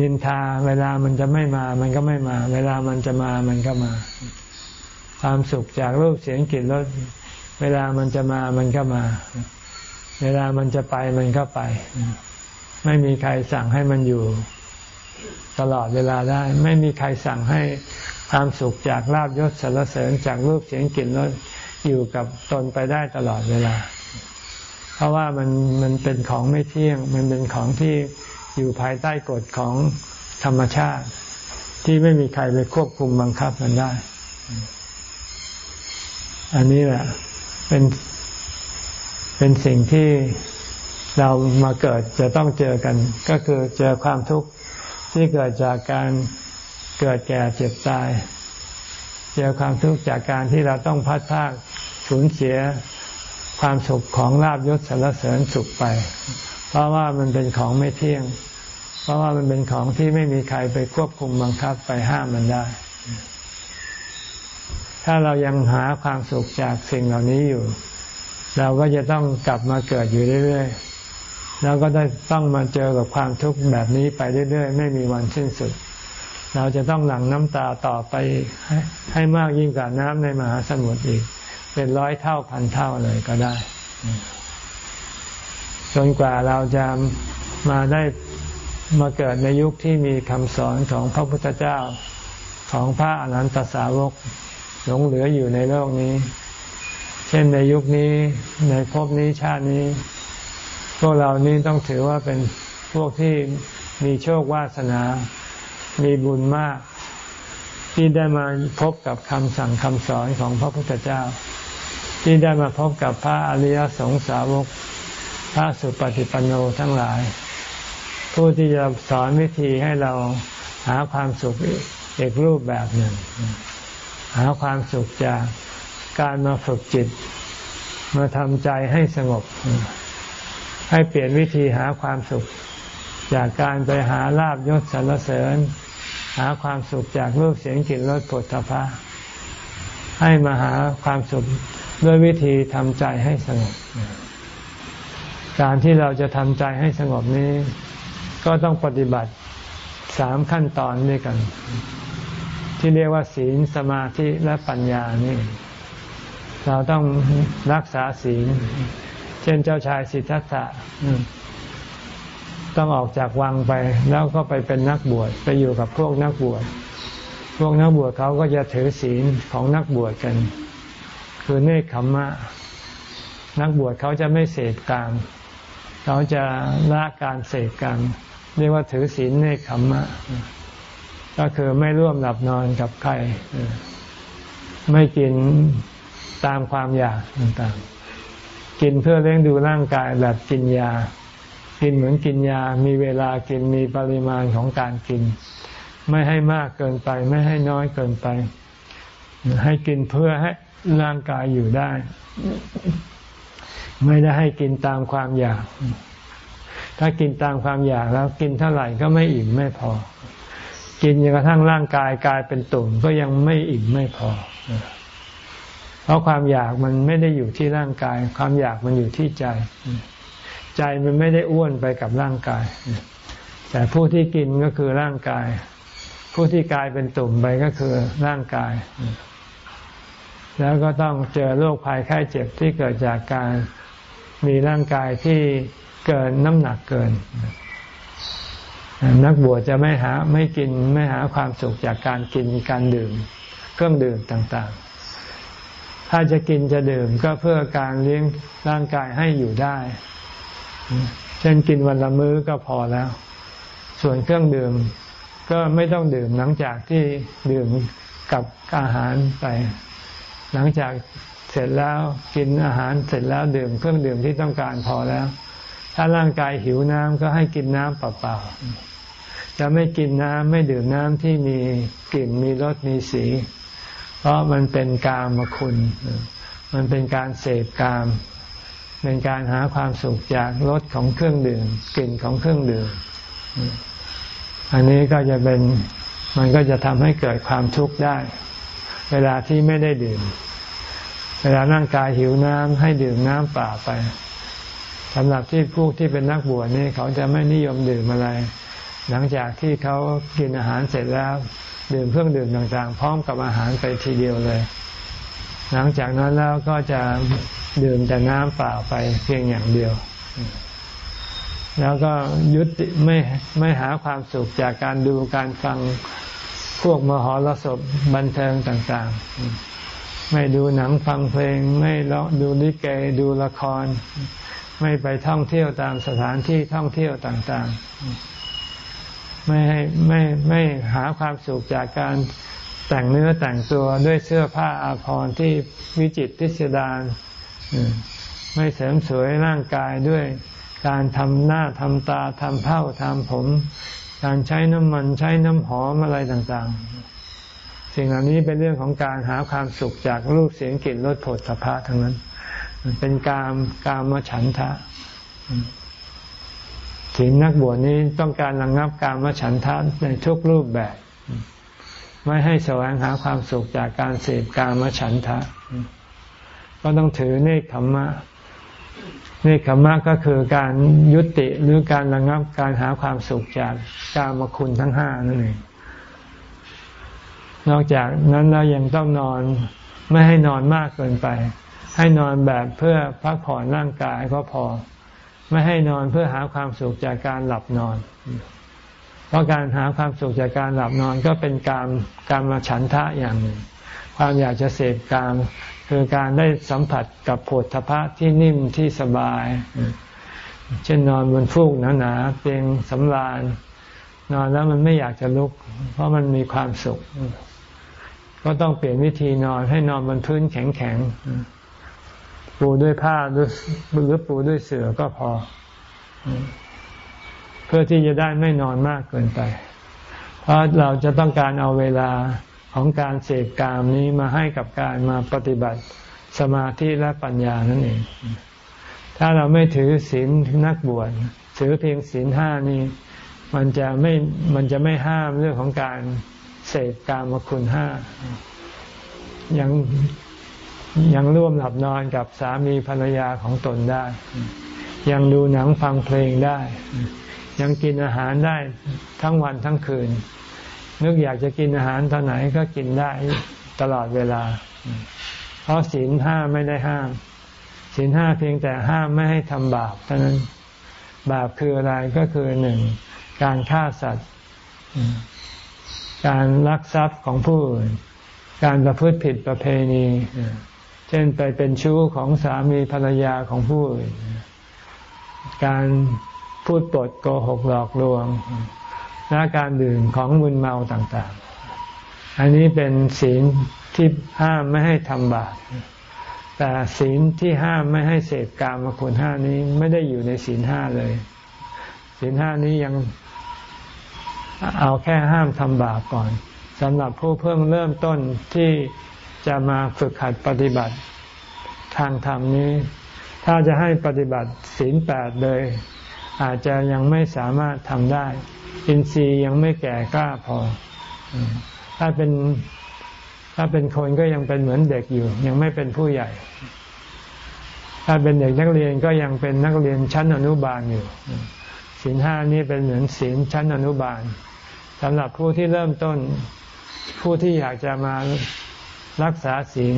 นินทา เวลามันจะไม่มา มันก็ไม่มา เวลามันจะมามันก็มา ความสุขจากรูปเสียงกลิ่นรสเวลามันจะมามันก็มา เวลามันจะไปมันก็ไป ไม่มีใครสั่งให้มันอยู่ ตลอดเวลาได้ ไม่มีใครสั่งให้ความสุขจากลาบยศสรรเสริญจากรูปเสียงกลิ่นรสอยู่กับตนไปได้ตลอดเวลา เพราะว่ามันมันเป็นของไม่เที่ยง มันเป็นของที่ อยู่ภายใต้กฎของธรรมชาติ ที่ไม่มีใครไปควบคุมบังคับมันได้ อันนี้แหละ เป็นเป็นสิ่งที่เรามาเกิดจะต้องเจอกัน ก็คือเจอความทุกข์ที่เกิดจากการเกิดแก่เจ็บตาย เจอความทุกข์จากการที่เราต้องพัดพากสูญเสียความสุขของลาบยศสารเสริญสุขไป เพราะว่ามันเป็นของไม่เที่ยง ราะว่ามันเป็นของที่ไม่มีใครไปควบคุมบังคับไปห้ามมันได้ ถ้าเรายังหาความสุขจากสิ่งเหล่านี้อยู่ เราก็จะต้องกลับมาเกิดอยู่เรื่อยๆเราก็ได้ต้องมาเจอกับความทุกข์แบบนี้ไปเรื่อยๆ ไม่มีวันสิ้นสุด เราจะต้องหลั่งน้ำตาต่อไปให้ให้มากยิ่งกว่าน้ำในมหาสมุทรอีก เป็นร้อยเท่าพันเท่าเลยก็ได้ จนกว่าเราจะมาได้ มาเกิดในยุคที่มีคำสอนของพระพุทธเจ้าของพระอรหันตสาวกหลงเหลืออยู่ในโลกนี้ เช่นในยุคนี้ในภพนี้ชาตินี้ พวกเรานี้ต้องถือว่าเป็นพวกที่มีโชควาสนา มีบุญมาก ที่ได้มาพบกับคำสั่งคำสอนของพระพุทธเจ้า ที่ได้มาพบกับพระอริยสงสาวก พระสุปฏิปันโนทั้งหลาย ผู้ที่จะสอนวิธีให้เราหาความสุขอีกรูปแบบหนึ่ง หาความสุขจากการมาฝึกจิต มาทำใจให้สงบ ให้เปลี่ยนวิธีหาความสุข จากการไปหาลาบยศสรรเสริญ หาความสุขจากรูปเสียงกลิ่นรสผลตภะให้มาหาความสุขด้วยวิธีทำใจให้สงบ การที่เราจะทำใจให้สงบนี้ ก็ต้องปฏิบัติสามขั้นตอนด้วยกัน ที่เรียกว่าศีลสมาธิและปัญญานี่ เราต้องรักษาศีล เช่นเจ้าชายสิทธัตถะต้องออกจากวังไปแล้วก็ไปเป็นนักบวชไปอยู่กับพวกนักบวชพวกนักบวชเขาก็จะถือศีลของนักบวชกัน คือเนคขมมะ นักบวชเขาจะไม่เสพกาม เขาจะละการเสพกามเรียกว่าถือศีลเนขมมะ ก็คือไม่ร่วมหลับนอนกับใคร ไม่กินตามความอยากต่างๆ กินเพื่อเลี้ยงดูร่างกายแบบกินยา กินเหมือนกินยา มีเวลากิน มีปริมาณของการกิน ไม่ให้มากเกินไป ไม่ให้น้อยเกินไป ให้กินเพื่อให้ร่างกายอยู่ได้ ไม่ได้ให้กินตามความอยาก ถ้ากินตามความอยากแล้วกินเท่าไหร่ก็ไม่อิ่มไม่พอ กินจนกระทั่งร่างกายกลายเป็นตุ่มก็ยังไม่อิ่มไม่พอ เพราะความอยากมันไม่ได้อยู่ที่ร่างกาย ความอยากมันอยู่ที่ใจ ใจมันไม่ได้อ้วนไปกับร่างกาย แต่ผู้ที่กินก็คือร่างกาย ผู้ที่กลายเป็นตุ่มไปก็คือร่างกาย แล้วก็ต้องเจอโรคภัยไข้เจ็บที่เกิดจากการ มีร่างกายที่เกินน้ำหนักเกิน นักบวชจะไม่หาไม่กินไม่หาความสุขจากการกินการดื่ม เครื่องดื่มต่างๆ ถ้าจะกินจะดื่มก็เพื่อการเลี้ยงร่างกายให้อยู่ได้ เช่นกินวันละมื้อก็พอแล้ว ส่วนเครื่องดื่มก็ไม่ต้องดื่มหลังจากที่ดื่มกับอาหารไป หลังจาก เสร็จแล้วกินอาหารเสร็จแล้วดื่มเครื่องดื่มที่ต้องการพอแล้ว ถ้าร่างกายหิวน้ำก็ให้กินน้ำเปล่าๆจะไม่กินน้ำไม่ดื่มน้ำที่มีกลิ่นมีรสมีสี เพราะมันเป็นกามคุณ มันเป็นการเสพกาม เป็นการหาความสุขจากรสของเครื่องดื่ม กลิ่นของเครื่องดื่ม อันนี้ก็จะเป็นมันก็จะทำให้เกิดความทุกข์ได้ เวลาที่ไม่ได้ดื่ม เวลาร่างกายหิวน้ำให้ดื่มน้ำเปล่าไปสำหรับที่ผู้ที่เป็นนักบวชนี่เขาจะไม่นิยมดื่มอะไร หลังจากที่เขากินอาหารเสร็จแล้ว ดื่มเครื่องดื่มต่างๆ พร้อมกับอาหารไปทีเดียวเลย หลังจากนั้นแล้วก็จะดื่มแต่น้ำเปล่าไปเพียงอย่างเดียว แล้วก็ยุติไม่ไม่หาความสุขจากการดูการฟังพวกมหรสพบันเทิงต่าง ๆ ไม่ดูหนังฟังเพลง ไม่ลดูลิเกดูละคร ไม่ไปท่องเที่ยวตามสถานที่ท่องเที่ยวต่างๆ ไม่ให้ไม่ไม่หาความสุขจากการแต่งเนื้อแต่งตัวด้วยเสื้อผ้าอาภรณ์ที่วิจิตรพิสดารไม่เสริมสวยร่างกายด้วยการทำหน้าทำตาทำเผ้าทำผม การใช้น้ำมันใช้น้ำหอมอะไรต่างๆ สิ่งเหล่านี้เป็นเรื่องของการหาความสุขจากรูปเสียงกลิ่นรสผลสะพะทั้งนั้น เป็นการกามฉันทะถึงนักบวชนี้ต้องการระงงับการมฉันทะในทุกรูปแบบ ไม่ให้แสวงหาความสุขจากการเสพการมฉันทะ ก็ต้องถือเนคขมมะเนคขมมะก็คือการยุติหรือการระงับการหาความสุขจากกามคุณทั้งห้านั่นเอง นอกจากนั้นเรายังต้องนอนไม่ให้นอนมากเกินไป ให้นอนแบบเพื่อพักผ่อนร่างกายก็พอ ไม่ให้นอนเพื่อหาความสุขจากการหลับนอน เพราะการหาความสุขจากการหลับนอนก็เป็นการการมาฉันทะอย่างหนึ่งความอยากจะเสพการคือการได้สัมผัสกับโผฏฐพะที่นิ่มที่สบาย เช่นนอนบนฟูกหนาๆเตียงสำราญ นอนแล้วมันไม่อยากจะลุก เพราะมันมีความสุข ก็ต้องเปลี่ยนวิธีนอนให้นอนบนพื้นแข็งๆ ปูด้วยผ้าหรือปูด้วยเสื่อก็พอ เพื่อที่จะได้ไม่นอนมากเกินไป เพราะเราจะต้องการเอาเวลาของการเสพกามนี้มาให้กับการมาปฏิบัติสมาธิและปัญญานั่นเอง ถ้าเราไม่ถือศีลนักบวชถือเพียงศีลห้านี้ มันจะไม่มันจะไม่ห้ามเรื่องของการ เสพกามคุณห้ายังยังร่วมหลับนอนกับสามีภรรยาของตนได้ ยังดูหนังฟังเพลงได้ ยังกินอาหารได้ทั้งวันทั้งคืน นึกอยากจะกินอาหารตอนไหนก็กินได้ตลอดเวลา เพราะศีลห้าไม่ได้ห้ามศีลห้าเพียงแต่ห้ามไม่ให้ทำบาปเท่านั้นบาปคืออะไรก็คือหนึ่งการฆ่าสัตว์ การลักทรัพย์ของผู้อื่น การประพฤติผิดประเพณี เช่นไปเป็นชู้ของสามีภรรยาของผู้อื่น การพูดปดโกหกหลอกลวงและการดื่มของมึนเมาต่างๆ อันนี้เป็นศีลที่ห้ามไม่ให้ทำบาปแต่ศีลที่ห้ามไม่ให้เสพกามคุณห้านี้ไม่ได้อยู่ในศีลห้าเลย ศีลห้านี้ยัง เอาแค่ห้ามทำบาปก่อนสำหรับผู้เพิ่งเริ่มต้นที่จะมาฝึกหัดปฏิบัติทางธรรมนี้ ถ้าจะให้ปฏิบัติศีลแปดเลย อาจจะยังไม่สามารถทำได้ อินทรีย์ยังไม่แก่กล้าพอ ถ้าเป็นถ้าเป็นคนก็ยังเป็นเหมือนเด็กอยู่ ยังไม่เป็นผู้ใหญ่ ถ้าเป็นเด็กนักเรียนก็ยังเป็นนักเรียนชั้นอนุบาลอยู่ศีลห้านี้เป็นเหมือนศีลชั้นอนุบาล สำหรับผู้ที่เริ่มต้นผู้ที่อยากจะมารักษาศีล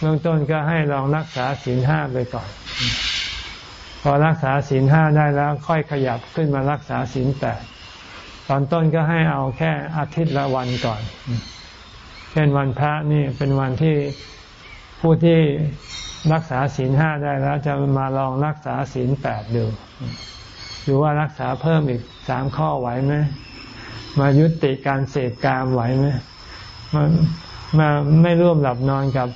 เบื้องต้นก็ให้ลองรักษาศีลห้าไปก่อน พอรักษาศีลห้าได้แล้ว ค่อยขยับขึ้นมารักษาศีลแปดตอนต้นก็ให้เอาแค่อาทิตย์ละวันก่อน เช่นวันพระนี่เป็นวันที่ผู้ที่รักษาศีลห้าได้แล้ว จะมาลองรักษาศีลแปดดูดูว่ารักษาเพิ่มอีกสามข้อไหวไหม มายุติการเสพกามไหวไหมมามาไม่ร่วมหลับนอนกับ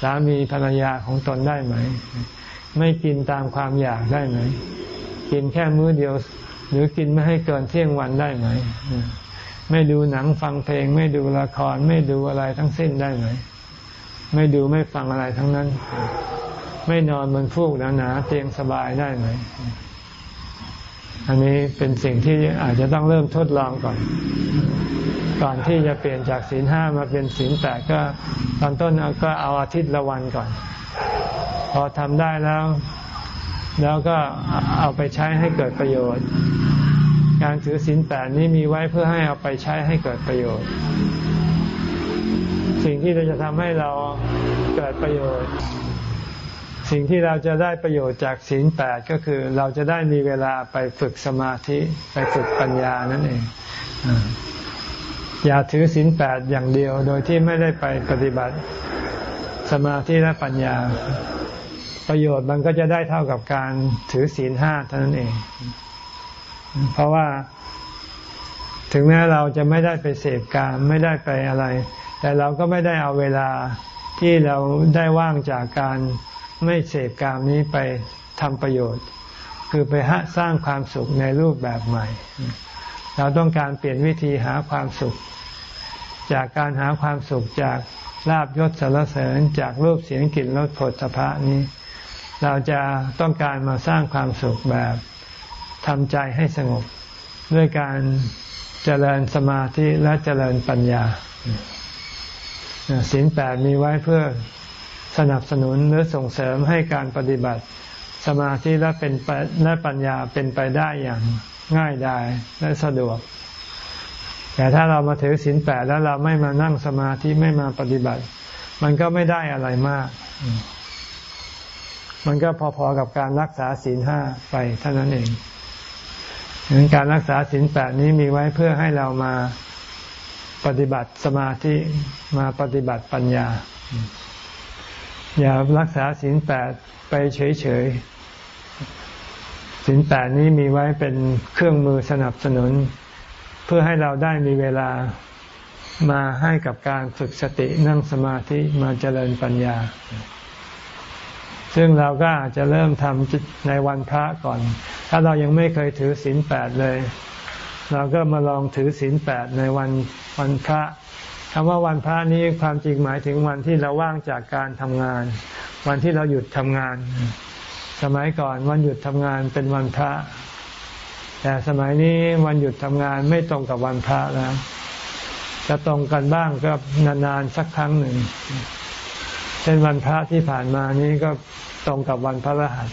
สามีภรรยาของตนได้ไหม ไม่กินตามความอยากได้ไหม กินแค่มื้อเดียว หรือกินไม่ให้เกินเที่ยงวันได้ไหม ไม่ดูหนังฟังเพลง ไม่ดูละคร ไม่ดูอะไรทั้งสิ้นได้ไหม ไม่ดูไม่ฟังอะไรทั้งนั้น ไม่นอนบนฟูกหนาๆเตียงสบายได้ไหม อันนี้เป็นสิ่งที่อาจจะต้องเริ่มทดลองก่อน ก่อนที่จะเปลี่ยนจากศีลห้ามาเป็นศีลแปดก็ตอนต้นก็เอาอาทิตย์ละวันก่อน พอทำได้แล้ว แล้วก็เอาไปใช้ให้เกิดประโยชน์ การถือศีลแปดนี้มีไว้เพื่อให้เอาไปใช้ให้เกิดประโยชน์ สิ่งที่จะทำให้เราเกิดประโยชน์ สิ่งที่เราจะได้ประโยชน์จากศีลแปดก็คือเราจะได้มีเวลาไปฝึกสมาธิไปฝึกปัญญานั่นเอง อย่าถือศีลแปดอย่างเดียวโดยที่ไม่ได้ไปปฏิบัติสมาธิและปัญญา ประโยชน์มันก็จะได้เท่ากับการถือศีลห้าเท่านั้นเอง เพราะว่าถึงแม้เราจะไม่ได้ไปเสพการไม่ได้ไปอะไร แต่เราก็ไม่ได้เอาเวลาที่เราได้ว่างจากการ ไม่เสพการนี้ไปทำประโยชน์ คือไปสร้างความสุขในรูปแบบใหม่ เราต้องการเปลี่ยนวิธีหาความสุข จากการหาความสุขจากลาบยศสารเสริญจากรูปเสียงกลิ่นรสผลสะพะนี้ เราจะต้องการมาสร้างความสุขแบบทำใจให้สงบ ด้วยการเจริญสมาธิและเจริญปัญญาศีลแปดมีไว้เพื่อ สนับสนุนหรือส่งเสริมให้การปฏิบัติ สมาธิและเป็นและปัญญาเป็นไปได้อย่างง่ายดายและสะดวก แต่ถ้าเรามาถือศีลแปดแล้วเราไม่มานั่งสมาธิไม่มาปฏิบัติ มันก็ไม่ได้อะไรมาก มันก็พอๆกับการรักษาศีลห้าไปเท่านั้นเองดังนั้นการรักษาศีลแปดนี้มีไว้เพื่อให้เรามาปฏิบัติสมาธิมาปฏิบัติปัญญา อย่ารักษาศีลแปดไปเฉยๆศีลแปดนี้มีไว้เป็นเครื่องมือสนับสนุน เพื่อให้เราได้มีเวลามาให้กับการฝึกสตินั่งสมาธิมาเจริญปัญญา ซึ่งเราก็อาจจะเริ่มทำในวันพระก่อน ถ้าเรายังไม่เคยถือศีลแปดเลย เราก็มาลองถือศีลแปดในวันวันพระ คำว่าวันพระนี้ความจริงหมายถึงวันที่เราว่างจากการทำงาน วันที่เราหยุดทำงาน สมัยก่อนวันหยุดทำงานเป็นวันพระ แต่สมัยนี้วันหยุดทำงานไม่ตรงกับวันพระแล้ว จะตรงกันบ้างก็นานๆสักครั้งหนึ่ง เช่นวันพระที่ผ่านมานี้ก็ตรงกับวันพระรหัส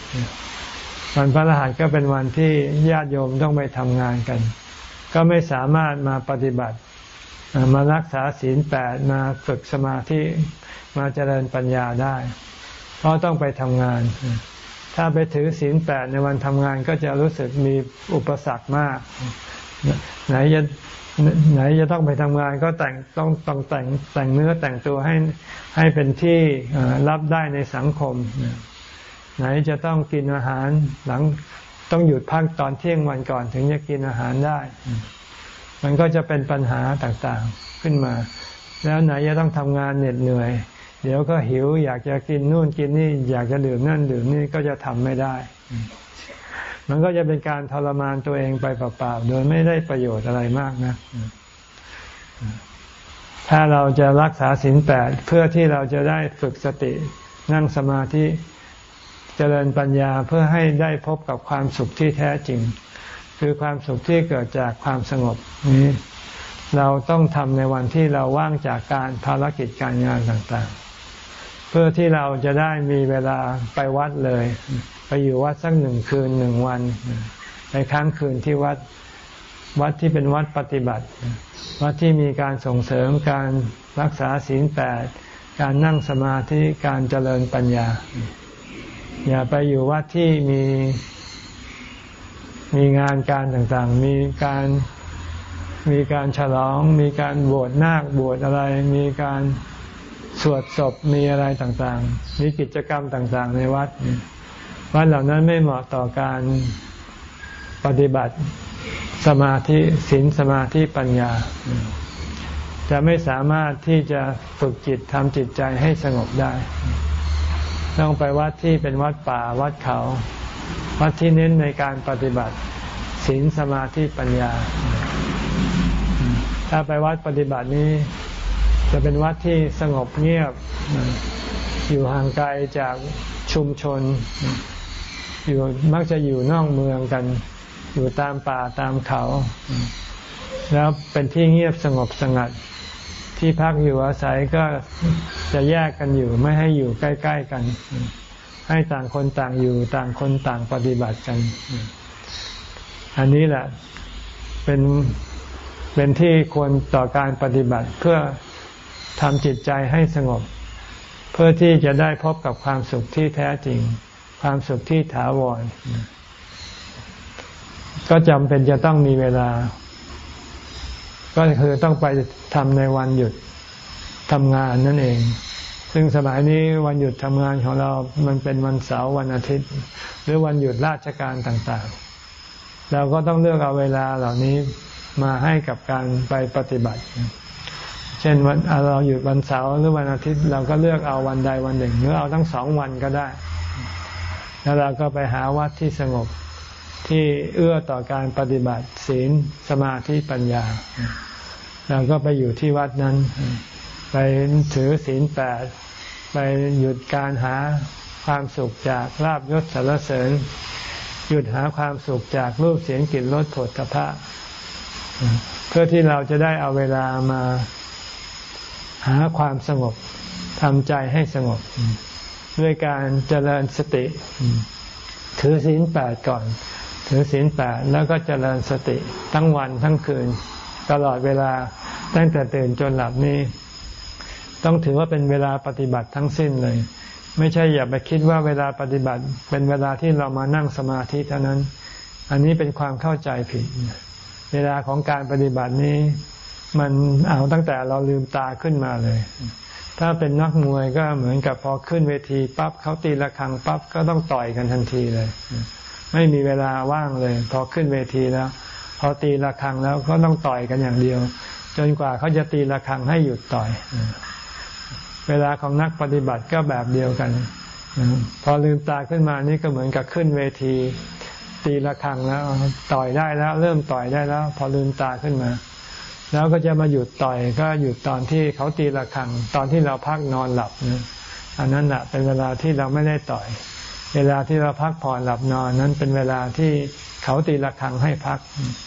วันพระรหัสก็เป็นวันที่ญาติโยมต้องไปทำงานกัน ก็ไม่สามารถมาปฏิบัติ มารักษาศีลแปดมาฝึกสมาธิมาเจริญปัญญาได้ เพราะต้องไปทำงาน ถ้าไปถือศีลแปดในวันทำงานก็จะรู้สึกมีอุปสรรคมาก ไหนจะไหนจะต้องไปทำงานก็แต่งต้องต้องแต่งแต่งเนื้อแต่งตัวให้ให้เป็นที่รับได้ในสังคม ไหนจะต้องกินอาหารหลังต้องหยุดพักตอนเที่ยงวันก่อนถึงจะกินอาหารได้ มันก็จะเป็นปัญหาต่างๆขึ้นมา แล้วไหนจะต้องทำงานเหน็ดเหนื่อย เดี๋ยวก็หิวอยากจะกินนู่นกินนี่ อยากจะดื่มนั่นดื่มนี่ก็จะทำไม่ได้ มันก็จะเป็นการทรมานตัวเองไปเปล่าๆ โดยไม่ได้ประโยชน์อะไรมากนะถ้าเราจะรักษาศีลแปดเพื่อที่เราจะได้ฝึกสตินั่งสมาธิเจริญปัญญาเพื่อให้ได้พบกับความสุขที่แท้จริง คือความสุขที่เกิดจากความสงบนี้ เราต้องทำในวันที่เราว่างจากการภารกิจการงานต่างๆ เพื่อที่เราจะได้มีเวลาไปวัดเลย ไปอยู่วัดสักหนึ่งคืนหนึ่งวันไปค้างคืนที่วัดวัดที่เป็นวัดปฏิบัติ วัดที่มีการส่งเสริมการรักษาศีลแปดการนั่งสมาธิการเจริญปัญญา อย่าไปอยู่วัดที่มี มีงานการต่างๆ มีการมีการฉลอง มีการบวชนาคบวชอะไร มีการสวดศพมีอะไรต่างๆ มีกิจกรรมต่างๆ ในวัด วัดเหล่านั้นไม่เหมาะต่อการปฏิบัติสมาธิศีลสมาธิปัญญา จะไม่สามารถที่จะฝึกจิตทำจิตใจให้สงบได้ ต้องไปวัดที่เป็นวัดป่าวัดเขา วัดที่เน้นในการปฏิบัติศีลสมาธิปัญญา ถ้าไปวัดปฏิบัตินี้ จะเป็นวัดที่สงบเงียบ อยู่ห่างไกลจากชุมชน อยู่มักจะอยู่นอกเมืองกัน อยู่ตามป่าตามเขา แล้วเป็นที่เงียบสงบสงัด ที่พักอยู่อาศัยก็จะแยกกันอยู่ไม่ให้อยู่ใกล้ ๆกัน ให้ต่างคนต่างอยู่ต่างคนต่างปฏิบัติกัน อันนี้แหละเป็นเป็นที่ควรต่อการปฏิบัติเพื่อทำจิตใจให้สงบ เพื่อที่จะได้พบกับความสุขที่แท้จริง ความสุขที่ถาวร ก็จำเป็นจะต้องมีเวลา ก็คือต้องไปทำในวันหยุดทำงานนั่นเอง ซึ่งสมัยนี้วันหยุดทำงานของเรามันเป็นวันเสาร์วันอาทิตย์ หรือวันหยุดราชการต่างๆ เราก็ต้องเลือกเอาเวลาเหล่านี้มาให้กับการไปปฏิบัติ เช่นวันเราหยุดวันเสาร์หรือวันอาทิตย์ เราก็เลือกเอาวันใดวันหนึ่ง หรือเอาทั้งสองวันก็ได้ แล้วเราก็ไปหาวัดที่สงบที่เอื้อต่อการปฏิบัติศีลสมาธิปัญญา เราก็ไปอยู่ที่วัดนั้น ไปถือศีลแปดไปหยุดการหาความสุขจากลาบยศสารเสริญ หยุดหาความสุขจากรูปเสียงกลิ่นรสผลพระเพื่อที่เราจะได้เอาเวลามาหาความสงบทำใจให้สงบ ด้วยการเจริญสติ ถือศีลแปดก่อน ถือศีลแปดแล้วก็เจริญสติทั้งวันทั้งคืน ตลอดเวลาตั้งแต่ตื่นจนหลับนี้ ต้องถือว่าเป็นเวลาปฏิบัติทั้งสิ้นเลย ไม่ใช่อย่าไปคิดว่าเวลาปฏิบัติ เป็นเวลาที่เรามานั่งสมาธิเท่านั้น อันนี้เป็นความเข้าใจผิด เวลาของการปฏิบัตินี้ มันเอาตั้งแต่เราลืมตาขึ้นมาเลย ถ้าเป็นนักมวยก็เหมือนกับพอขึ้นเวทีปั๊บเขาตีละคังปั๊บก็ต้องต่อยกันทันทีเลย ไม่มีเวลาว่างเลย พอขึ้นเวทีแล้ว พอตีละคังแล้วก็ต้องต่อยกันอย่างเดียว จนกว่าเขาจะตีละคังให้หยุดต่อย เวลาของนักปฏิบัติก็แบบเดียวกัน พอลืมตาขึ้นมานี่ก็เหมือนกับขึ้นเวที ตีละครังแล้ว ต่อยได้แล้ว เริ่มต่อยได้แล้ว พอลืมตาขึ้นมา แล้วก็จะมาหยุดต่อยก็หยุดตอนที่เขาตีละครัง ตอนที่เราพักนอนหลับนะอันนั้นแหะเป็นเวลาที่เราไม่ได้ต่อย เวลาที่เราพักผ่อนหลับนอนนั้นเป็นเวลาที่เขาตีละครังให้พัก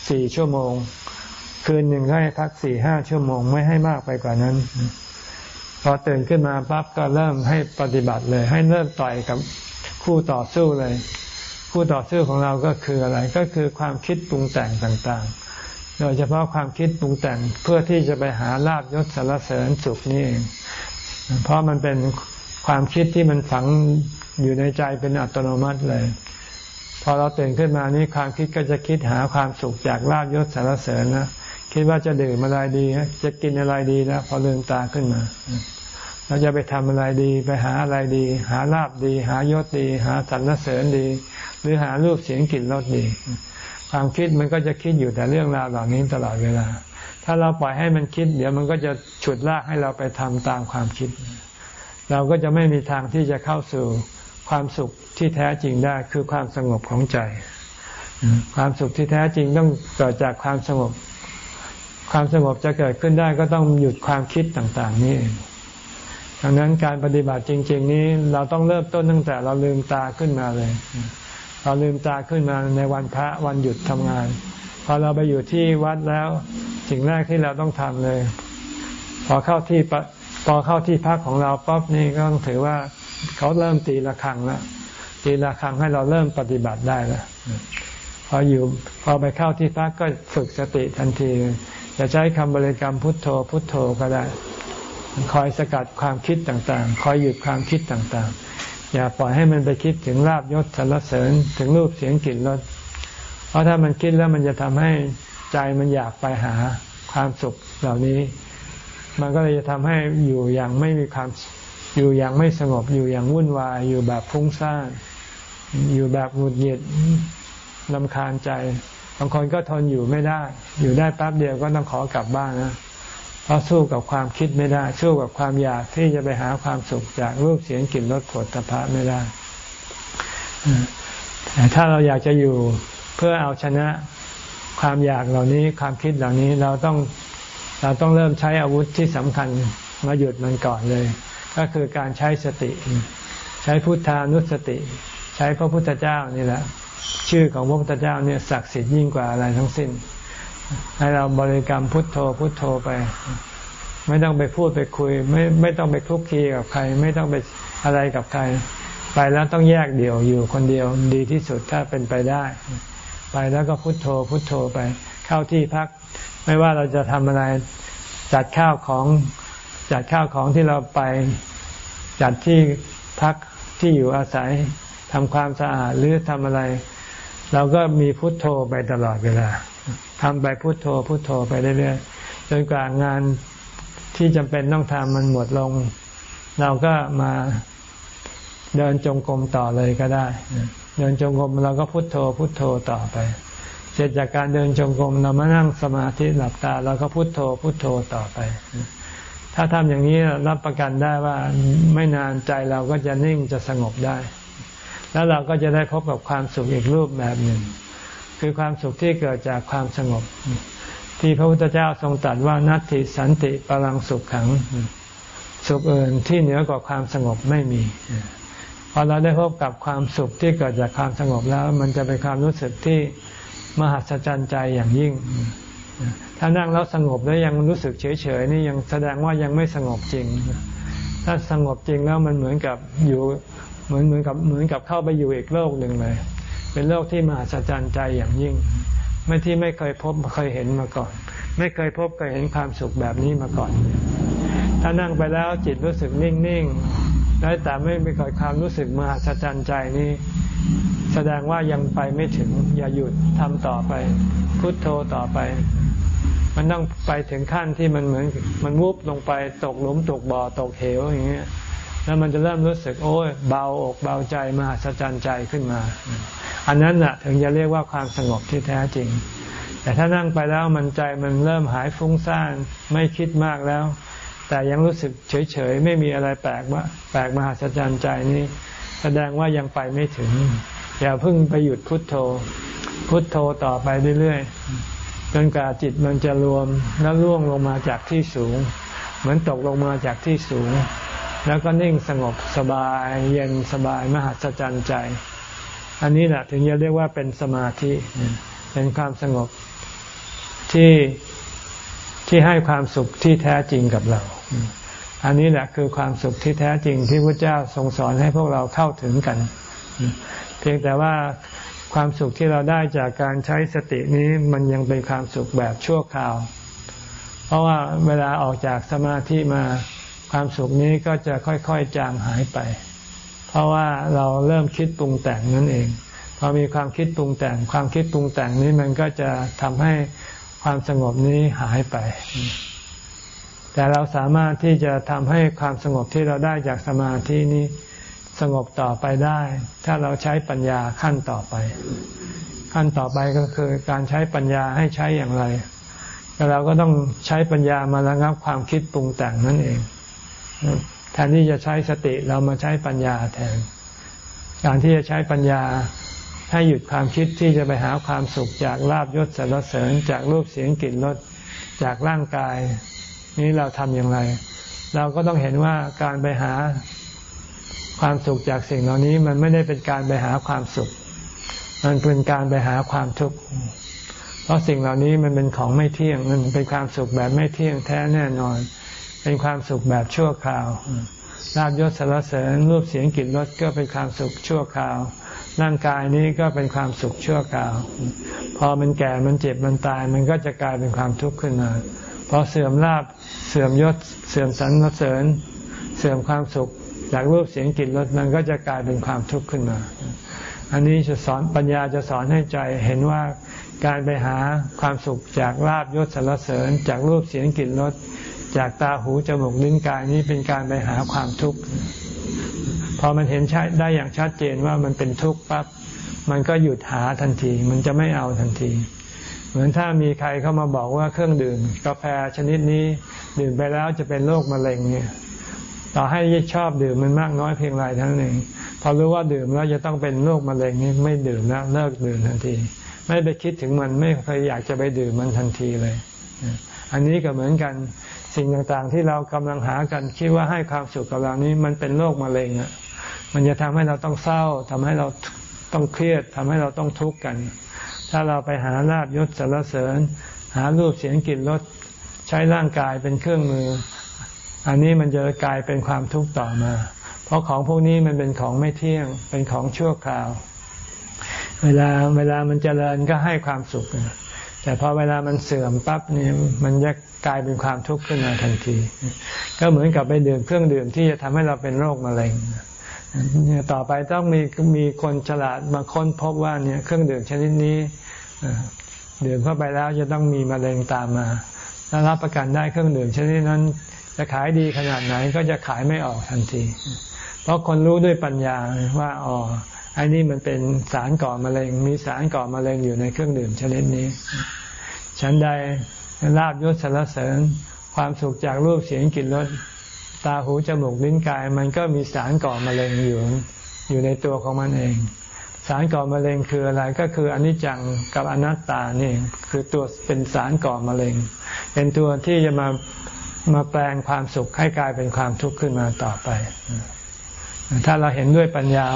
สี่ชั่วโมง คืนหนึ่งให้พักสี่ห้าชั่วโมงไม่ให้มากไปกว่านั้น พอตื่นขึ้นมาปั๊บก็เริ่มให้ปฏิบัติเลย ให้เริ่มต่อยกับคู่ต่อสู้เลย คู่ต่อสู้ของเราก็คืออะไรก็คือความคิดปรุงแต่งต่างๆ โดยเฉพาะความคิดปรุงแต่งเพื่อที่จะไปหาลาบยศสารเสริญสุขนี่เองเพราะมันเป็นความคิดที่มันฝังอยู่ในใจเป็นอัตโนมัติเลย พอเราตื่นขึ้นมานี่ความคิดก็จะคิดหาความสุขจากลาบยศสารเสริญนะ คิดว่าจะดื่มอะไรดีจะกินอะไรดีแล้วพอลืมตาขึ้นมาเราจะไปทำอะไรดีไปหาอะไรดี หาลาบดี หายศดี หาสรรเสริญดี หรือหารูปเสียงกลิ่นรสดี ความคิดมันก็จะคิดอยู่แต่เรื่องราวเหล่านี้ตลอดเวลา ถ้าเราปล่อยให้มันคิด เดี๋ยวมันก็จะฉุดลากให้เราไปทำตามความคิด เราก็จะไม่มีทางที่จะเข้าสู่ความสุขที่แท้จริงได้คือความสงบของใจ ความสุขที่แท้จริงต้องเกิดจากความสงบ ความสงบจะเกิดขึ้นได้ก็ต้องหยุดความคิดต่างๆ นี่ดังนั้นการปฏิบัติจริง ๆ นี้เราต้องเริ่มต้นตั้งแต่เราลืมตาขึ้นมาเลย เราลืมตาขึ้นมาในวันพระวันหยุดทำงาน พอเราไปอยู่ที่วัดแล้ว สิ่งแรกที่เราต้องทำเลย พอเข้าที่พอเข้าที่พักของเราป๊บนี่ก็ต้องถือว่าเขาเริ่มตีระฆังแล้วตีระฆังให้เราเริ่มปฏิบัติได้แล้วพออยู่พอไปเข้าที่พักก็ฝึกสติทันที จะใช้คำบริกรรมพุทโธพุทโธก็ได้ คอยสกัดความคิดต่างๆ คอยหยุดความคิดต่างๆ อย่าปล่อยให้มันไปคิดถึงลาบยศสรรเสริญถึงรูปเสียงกลิ่นรสเพราะถ้ามันคิดแล้วมันจะทำให้ใจมันอยากไปหาความสุขเหล่านี้ มันก็เลยจะทำให้อยู่อย่างไม่มีความอยู่อย่างไม่สงบอยู่อย่างวุ่นวาย อยู่แบบฟุ้งซ่านอยู่แบบหงุดหงิด ลำคาญใจ บางคนก็ทนอยู่ไม่ได้ อยู่ได้แป๊บเดียวก็ต้องขอกลับบ้านนะเพราะสู้กับความคิดไม่ได้ สู้กับความอยากที่จะไปหาความสุขจากรูปเสียงกลิ่นรสผลตภะไม่ได้แต่ถ้าเราอยากจะอยู่เพื่อเอาชนะความอยากเหล่านี้ความคิดเหล่านี้เราต้องเราต้องเริ่มใช้อาวุธที่สำคัญมาหยุดมันก่อนเลย ก็คือการใช้สติ ใช้พุทธานุสติ ใช้พระพุทธเจ้านี่แหละ ชื่อของพระพุทธเจ้าเนี่ยศักดิ์สิทธิ์ยิ่งกว่าอะไรทั้งสิ้น ให้เราบริกรรมพุทโธพุทโธไป ไม่ต้องไปพูดไปคุย ไม่ไม่ต้องไปคลุกคลีกับใคร ไม่ต้องไปอะไรกับใคร ไปแล้วต้องแยกเดี่ยวอยู่คนเดียวดีที่สุดถ้าเป็นไปได้ ไปแล้วก็พุทโธพุทโธไป เข้าที่พัก ไม่ว่าเราจะทำอะไรจัดข้าวของจัดข้าวของที่เราไปจัดที่พักที่อยู่อาศัย ทำความสะอาดหรือทำอะไร เราก็มีพุทโธไปตลอดเวลาทำไปพุโทโธพุโทโธไปเรื่อยๆจนกว่างานที่จำเป็นต้องทำมันหมดลง เราก็มาเดินจงกรมต่อเลยก็ได้ เดินจงกรมเราก็พุโทโธ พุโทโธต่อไป เสร็จจากการเดินจงกรมเรามานั่งสมาธิหลับตาเราก็พุโทโธ พุโทโธต่อไป ถ้าทำอย่างนี้รับประกันได้ว่าไม่นานใจเราก็จะนิ่งจะสงบได้ แล้วเราก็จะได้พบกับความสุขอีกรูปแบบหนึ่ง คือความสุขที่เกิดจากความสงบ ที่พระพุทธเจ้าทรงตรัสว่านัตติสันติปรังสุขขัง สุขอื่นที่เหนือกว่าความสงบไม่มีพอเราได้พบกับความสุขที่เกิดจากความสงบแล้ว มันจะเป็นความรู้สึกที่มหัศจรรย์ใจอย่างยิ่ง ถ้านั่งแล้วสงบแล้วยังรู้สึกเฉยๆนี่ยังแสดงว่ายังไม่สงบจริง ถ้าสงบจริงแล้วมันเหมือนกับอยู่ เหมือนเหมือนกับเหมือนกับเข้าไปอยู่อีกโลกหนึ่งเลย เป็นโลกที่มหัศจรรย์ใจอย่างยิ่ง ไม่ที่ไม่เคยพบเคยเห็นมาก่อน ไม่เคยพบเคยเห็นความสุขแบบนี้มาก่อน ถ้านั่งไปแล้วจิตรู้สึกนิ่งๆได้แต่ไม่มีกิดความรู้สึกมหัศจรรย์ใจนี้ แสดงว่ายังไปไม่ถึงอย่าหยุดทำต่อไป พุทโธต่อไปมันต้องไปถึงขั้นที่มันเหมือนมันวุบลงไปตกหลุมตกบ่อตกเหวอย่างเงี้ย แล้วมันจะเริ่มรู้สึกโอ้ยเบาอกเบาใจมหัศจรรย์ใจขึ้นมา อันนั้นแหะถึงจะเรียกว่าความสงบที่แท้จริง แต่ถ้านั่งไปแล้วมันใจมันเริ่มหายฟุ้งซ่านไม่คิดมากแล้ว แต่ยังรู้สึกเฉยๆไม่มีอะไรแปลกว่าแปลกมหัศจรรย์ใจนี้ แสดงว่ายังไปไม่ถึง อย่าเพิ่งไปหยุดพุทโธ พุทโธต่อไปเรื่อยๆจนกว่าจิตมันจะรวมแล้วร่วงลงมาจากที่สูง เหมือนตกลงมาจากที่สูง แล้วก็นิ่งสงบสบายเย็นสบายมหัศจรรย์ใจ อันนี้แหละถึงจะเรียกว่าเป็นสมาธิ เป็นความสงบที่ที่ให้ความสุขที่แท้จริงกับเรา อันนี้แหละคือความสุขที่แท้จริงที่พระเจ้าทรงสอนให้พวกเราเข้าถึงกัน เพียงแต่ว่าความสุขที่เราได้จากการใช้สตินี้มันยังเป็นความสุขแบบชั่วคราว เพราะว่าเวลาออกจากสมาธิมา ความสุขนี้ก็จะค่อยๆจางหายไป เพราะว่าเราเริ่มคิดปรุงแต่งนั่นเอง พอมีความคิดปรุงแต่ง ความคิดปรุงแต่งนี้มันก็จะทำให้ความสงบนี้หายไป แต่เราสามารถที่จะทำให้ความสงบที่เราได้จากสมาธินี้สงบต่อไปได้ ถ้าเราใช้ปัญญาขั้นต่อไป ขั้นต่อไปก็คือการใช้ปัญญาให้ใช้อย่างไรเราก็ต้องใช้ปัญญามาระงับความคิดปรุงแต่งนั่นเอง แทนที่จะใช้สติเรามาใช้ปัญญาแทน การที่จะใช้ปัญญาให้หยุดความคิดที่จะไปหาความสุขจากลาบยศสรรเสริญจากรูปเสียงกลิ่นรสจากร่างกาย นี้เราทำอย่างไร เราก็ต้องเห็นว่าการไปหาความสุขจากสิ่งเหล่านี้มันไม่ได้เป็นการไปหาความสุข มันเป็นการไปหาความทุกข์เพราะสิ่งเหล่านี้มันเป็นของไม่เที่ยงมันเป็นความสุขแบบไม่เที่ยงแท้แน่นอน เป็นความสุขแบบชั่วคราวลาบยศสารเสริญรูปเสียงกลิ่นรสก็เป็นความสุขชั่วคราว ร่างกายนี้ก็เป็นความสุขชั่วคราว พอมันแก่มันเจ็บมันตาย มันก็จะกลายเป็นความทุกข์ขึ้นมาพอเสื่อมลาบเสื่อมยศ เสื่อมสรรเสริญ เสื่อมความสุขจากรูปเสียงกลิ่นรสมันก็จะกลายเป็นความทุกข์ขึ้นมา อันนี้จะสอนปัญญาจะสอนให้ใจเห็นว่าการไปหาความสุขจากลาบยศสรรเสริญ จากรูปเสียงกลิ่นรส จากตาหูจมูกลิ้นกายนี้เป็นการไปหาความทุกข์พอมันเห็นชัดได้อย่างชัดเจนว่ามันเป็นทุกข์ปั๊บมันก็หยุดหาทันที มันจะไม่เอาทันที เหมือนถ้ามีใครเข้ามาบอกว่าเครื่องดื่ม กาแฟชนิดนี้ดื่มไปแล้วจะเป็นโรคมะเร็งเนี่ย ต่อให้ชอบดื่มมันมากน้อยเพียงไรทั้งนึงพอรู้ว่าดื่มแล้วจะต้องเป็นโรคมะเร็งนี่ไม่ดื่มแล้วเลิกดื่มทันที ไม่ไปคิดถึงมันไม่เคยอยากจะไปดื่มมันทันทีเลย อันนี้ก็เหมือนกัน สิ่งต่างๆที่เรากำลังหากันคิดว่าให้ความสุขกับเรานี้มันเป็นโรคมะเร็งอะมันจะทำให้เราต้องเศร้าทำให้เราต้องเครียดทำให้เราต้องทุกข์กัน ถ้าเราไปหาลาบยศสารเสริญ หารูปเสียงกลิ่นรสใช้ร่างกายเป็นเครื่องมือ อันนี้มันจะกลายเป็นความทุกข์ต่อมา เพราะของพวกนี้มันเป็นของไม่เที่ยงเป็นของชั่วคราว เวลาเวลามันเจริญก็ให้ความสุขแต่พอเวลามันเสื่อมปั๊บนี่มันจะ กลายเป็นความทุกข์ขึ้นมาทันที ก็เหมือนกับไปดื่มเครื่องดื่มที่จะทำให้เราเป็นโรคมะเร็งต่อไปต้องมีมีคนฉลาดมาค้นพบว่าเนี่ยเครื่องดื่มชนิดนี้ดื่มเข้าไปแล้วจะต้องมีมะเร็งตามมาถ้ารับประกันได้เครื่องดื่มชนิดนั้น จะขายดีขนาดไหนก็จะขายไม่ออกทันที เพราะคนรู้ด้วยปัญญาว่าอ๋อไอ้นี่มันเป็นสารก่อมะเร็ง มีสารก่อมะเร็งอยู่ในเครื่องดื่มชนิดนี้ฉันใด ลาบยศสารเสริญ ความสุขจากรูปเสียงกลิ่นรสตาหูจมูกลิ้นกาย มันก็มีสารก่อมะเร็งอยู่อยู่ในตัวของมันเอง สารก่อมะเร็งคืออะไรก็คืออนิจจังกับอนัตตานี่คือตัวเป็นสารก่อมะเร็ง เป็นตัวที่จะมามาแปลงความสุขให้กลายเป็นความทุกข์ขึ้นมาต่อไป ถ้าเราเห็นด้วยปัญญา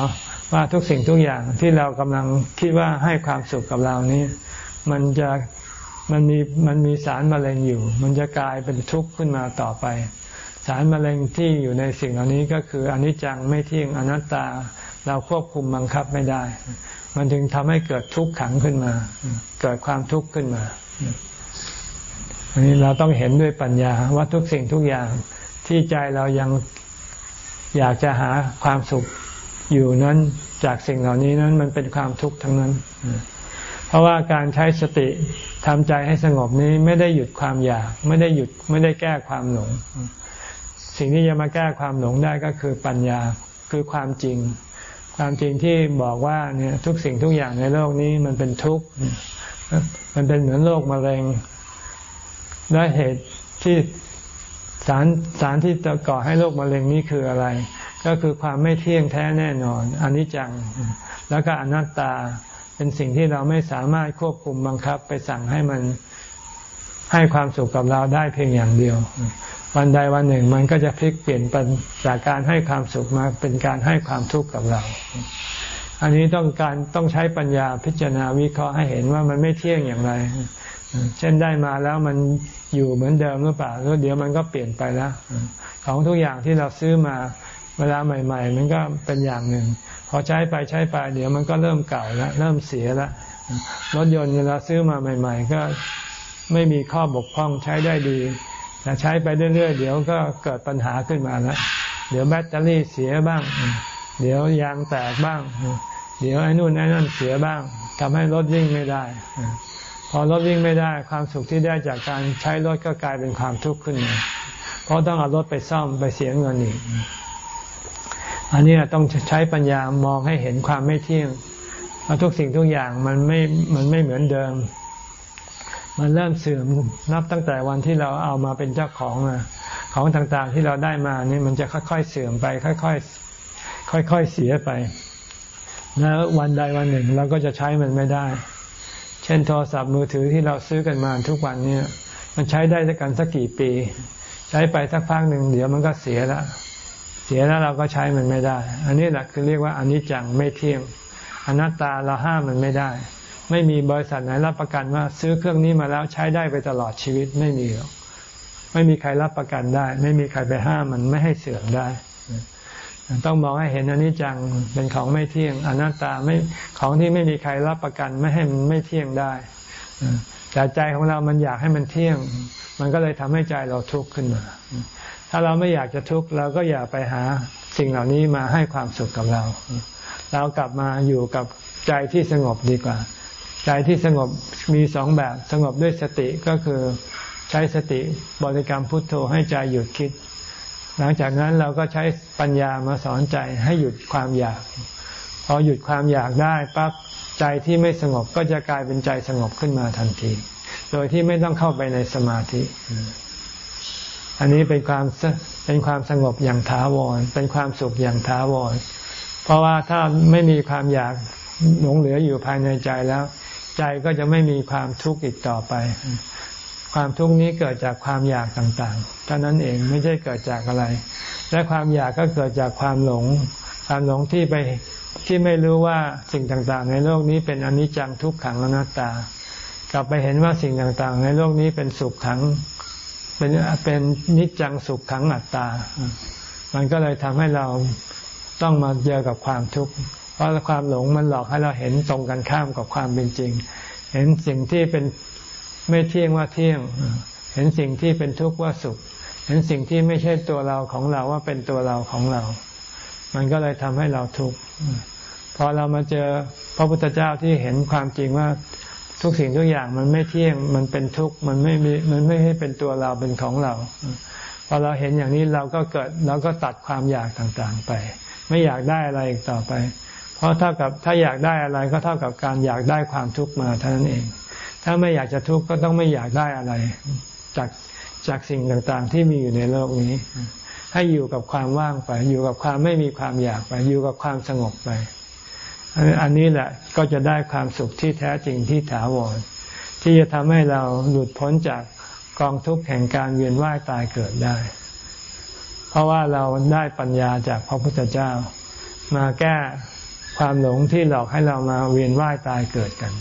ว่าทุกสิ่งทุกอย่างที่เรากำลังคิดว่าให้ความสุขกับเรานี้ มันจะ มันมีมันมีสารมะเร็งอยู่ มันจะกลายเป็นทุกข์ขึ้นมาต่อไป สารมะเร็งที่อยู่ในสิ่งเหล่านี้ก็คืออนิจจังไม่เที่ยงอนัตตาเราควบคุมบังคับไม่ได้ มันจึงทำให้เกิดทุกข์ขังขึ้นมา เกิดความทุกข์ขึ้นมา อันนี้เราต้องเห็นด้วยปัญญาว่าทุกสิ่งทุกอย่างที่ใจเรายังอยากจะหาความสุขอยู่นั้นจากสิ่งเหล่านี้นั้นมันเป็นความทุกข์ทั้งนั้น เพราะว่าการใช้สติทำใจให้สงบนี้ไม่ได้หยุดความอยาก ไม่ได้หยุดไม่ได้แก้ความหลง สิ่งที่จะมาแก้ความหลงได้ก็คือปัญญาคือความจริง ความจริงที่บอกว่าเนี่ยทุกสิ่งทุกอย่างในโลกนี้มันเป็นทุกข์มันเป็นเหมือนโรคมะเร็งและเหตุที่สารสารที่จะก่อให้โรคมะเร็งนี้คืออะไร ก็คือความไม่เที่ยงแท้แน่นอนอนิจจัง แล้วก็อนัตตา เป็นสิ่งที่เราไม่สามารถควบคุมบังคับไปสั่งให้มันให้ความสุขกับเราได้เพียงอย่างเดียว วันใดวันหนึ่งมันก็จะพลิกเปลี่ยนเป็นจากการให้ความสุขมาเป็นการให้ความทุกข์กับเรา อันนี้ต้องการต้องใช้ปัญญาพิจารณาวิเคราะห์ให้เห็นว่ามันไม่เที่ยงอย่างไร เช่นได้มาแล้วมันอยู่เหมือนเดิมหรือเปล่าแล้วเดี๋ยวมันก็เปลี่ยนไปแล้ว ของทุกอย่างที่เราซื้อมา เวลาใหม่ ๆ มันก็เป็นอย่างหนึ่ง พอใช้ไปใช้ไปเดี๋ยวมันก็เริ่มเก่าแล้วเริ่มเสียแล้วรถยนต์เวลาซื้อมาใหม่ ๆ ก็ไม่มีข้อบกพร่องใช้ได้ดีแต่ใช้ไปเรื่อยๆเดี๋ยวก็เกิดปัญหาขึ้นมาแล้วเดี๋ยวแบตเตอรี่เสียบ้าง เดี๋ยวยางแตกบ้าง เดี๋ยวไอ้นู่นไอ้นั่นเสียบ้างทำให้รถวิ่งไม่ได้ พอรถวิ่งไม่ได้ ความสุขที่ได้จากการใช้รถก็กลายเป็นความทุกข์ขึ้นมาเพราะต้องเอารถไปซ่อมไปเสียเงินอีก อันนี้ต้องใช้ปัญญามองให้เห็นความไม่เที่ยงว่าทุกสิ่งทุกอย่างมันไม่ มันไม่เหมือนเดิม มันเริ่มเสื่อมนับตั้งแต่วันที่เราเอามาเป็นเจ้าของของต่างๆที่เราได้มานี่มันจะค่อยๆเสื่อมไป ค่อยๆค่อยๆเสียไปแล้ววันใดวันหนึ่งเราก็จะใช้มันไม่ได้ เช่นโทรศัพท์มือถือที่เราซื้อกันมาทุกวันนี้มันใช้ได้สักกันสักกี่ปี ใช้ไปสักพักหนึ่งเดี๋ยวมันก็เสียแล้ว สียแล้วเราก็ใช้มันไม่ได้ อันนี้แหละคือเรียกว่าอนิจจังไม่เที่ยงอนัตตาเราห้ามมันไม่ได้ ไม่มีบริษัทไหนรับประกันว่า ซื้อเครื่องนี้มาแล้วใช้ได้ไปตลอดชีวิตไม่มีหรอกไม่มีใครรับประกันได้ ไม่มีใครไปห้ามมันไม่ให้เสื่อมได้ ต้องมองให้เห็นอนิจจังเป็นของไม่เที่ยงอนัตตาไม่ของที่ไม่มีใครรับประกันไม่ให้มันไม่เที่ยงได้แต่ใจของเรามันอยากให้มันเที่ยง มันก็เลยทำให้ใจเราทุกข์ขึ้นมา ถ้าเราไม่อยากจะทุกข์เราก็อย่าไปหาสิ่งเหล่านี้มาให้ความสุขกับเรา เรากลับมาอยู่กับใจที่สงบดีกว่า ใจที่สงบมีสองแบบสงบด้วยสติก็คือใช้สติบริกรรมพุทโธให้ใจหยุดคิด หลังจากนั้นเราก็ใช้ปัญญามาสอนใจให้หยุดความอยาก พอหยุดความอยากได้ปั๊บใจที่ไม่สงบก็จะกลายเป็นใจสงบขึ้นมาทันที โดยที่ไม่ต้องเข้าไปในสมาธิ อันนี้เป็นความเป็นความสงบอย่างถาวร เป็นความสุขอย่างถาวร เพราะว่าถ้าไม่มีความอยากหลงเหลืออยู่ภายในใจแล้ว ใจก็จะไม่มีความทุกข์อีกต่อไป ความทุกข์นี้เกิดจากความอยากต่างๆเท่านั้นเองไม่ใช่เกิดจากอะไร และความอยากก็เกิดจากความหลง ความหลงที่ไปที่ไม่รู้ว่าสิ่งต่างๆ ในโลกนี้เป็นอนิจจังทุกขังอนัตตากลับไปเห็นว่าสิ่งต่างๆ ในโลกนี้เป็นสุขขัง เป็นเป็นนิจจังสุขขังอัตตา มันก็เลยทำให้เราต้องมาเจอกับความทุกข์เพราะความหลงมันหลอกให้เราเห็นตรงกันข้ามกับความเป็นจริง เห็นสิ่งที่เป็นไม่เที่ยงว่าเที่ยง เห็นสิ่งที่เป็นทุกข์ว่าสุข เห็นสิ่งที่ไม่ใช่ตัวเราของเราว่าเป็นตัวเราของเรา มันก็เลยทำให้เราทุกข์พอเรามาเจอพระพุทธเจ้าที่เห็นความจริงว่า ทุกสิ่งทุกอย่างมันไม่เที่ยงมันเป็นทุกข์มันไม่มีมันไม่ให้เป็นตัวเราเป็นของเราพอเราเห็นอย่างนี้เราก็เกิดเราก็ตัดความอยากต่างๆไป ไม่อยากได้อะไรอีกต่อไป เพราะเท่ากับถ้าอยากได้อะไรก็เท่ากับการอยากได้ความทุกข์มาเท่านั้นเอง ถ้าไม่อยากจะทุกข์ก็ต้องไม่อยากได้อะไร จากจากสิ่งต่างๆ ที่มีอยู่ในโลกนี้ ให้อยู่กับความว่างไป อยู่กับความไม่มีความอยากไป อยู่กับความสงบไป อันนี้แหละก็จะได้ความสุขที่แท้จริงที่ถาวร ที่จะทำให้เราหลุดพ้นจากกองทุกข์แห่งการเวียนว่ายตายเกิดได้ เพราะว่าเราได้ปัญญาจากพระพุทธเจ้า มาแก้ความหลงที่หลอกให้เรามาเวียนว่ายตายเกิดกัน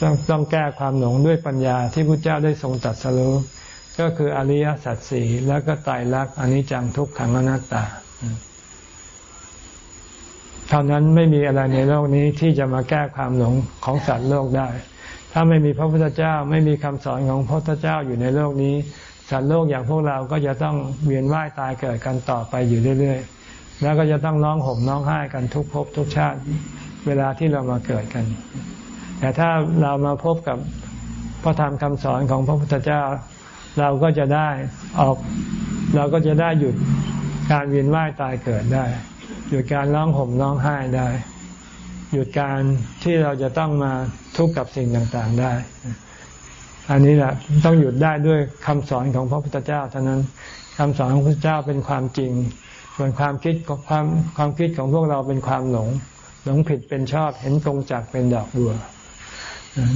ต้องต้องแก้ความหลงด้วยปัญญาที่พระเจ้าได้ทรงตัดสรู้ก็คืออริยสัจสี่แล้วก็ตายรักอนิจจังทุกขังอนัตตา เท่านั้นไม่มีอะไรในโลกนี้ที่จะมาแก้ความหลงของสัตว์โลกได้ ถ้าไม่มีพระพุทธเจ้าไม่มีคำสอนของพระพุทธเจ้าอยู่ในโลกนี้ สัตว์โลกอย่างพวกเราก็จะต้องเวียนว่ายตายเกิดกันต่อไปอยู่เรื่อยๆ แล้วก็จะต้องร้องห่มร้องไห้กันทุกภพทุกชาติเวลาที่เรามาเกิดกัน แต่ถ้าเรามาพบกับพระธรรมคำสอนของพระพุทธเจ้า เราก็จะได้ออก เราก็จะได้หยุดการเวียนว่ายตายเกิดได้ หยุดการร้องห่มร้องไห้ได้ หยุดการที่เราจะต้องมาทุกข์กับสิ่งต่างๆได้ อันนี้แหละต้องหยุดได้ด้วยคำสอนของพระพุทธเจ้าเท่านั้นคำสอนของพระพุทธเจ้าเป็นความจริง ส่วนความคิดของความความคิดของพวกเราเป็นความหลง หลงผิดเป็นชอบเห็นตรงจากเป็นดอกบัว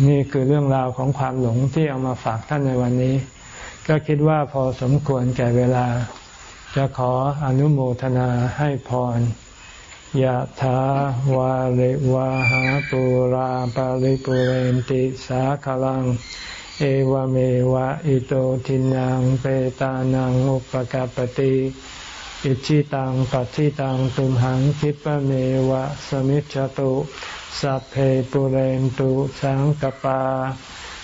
นี่คือเรื่องราวของความหลงที่เอามาฝากท่านในวันนี้ ก็คิดว่าพอสมควรแก่เวลา จะขออนุโมทนาให้พรยะถาวาริวาหาปุราปาริปุเรนติสาคลัง เอวเมวะอิโตทินังเปตานังอุปกาปติอิชิตังปัฏิตังตุมหังคิปะเมวะสมิจจตุสัพเพปุเรนตุสังกปา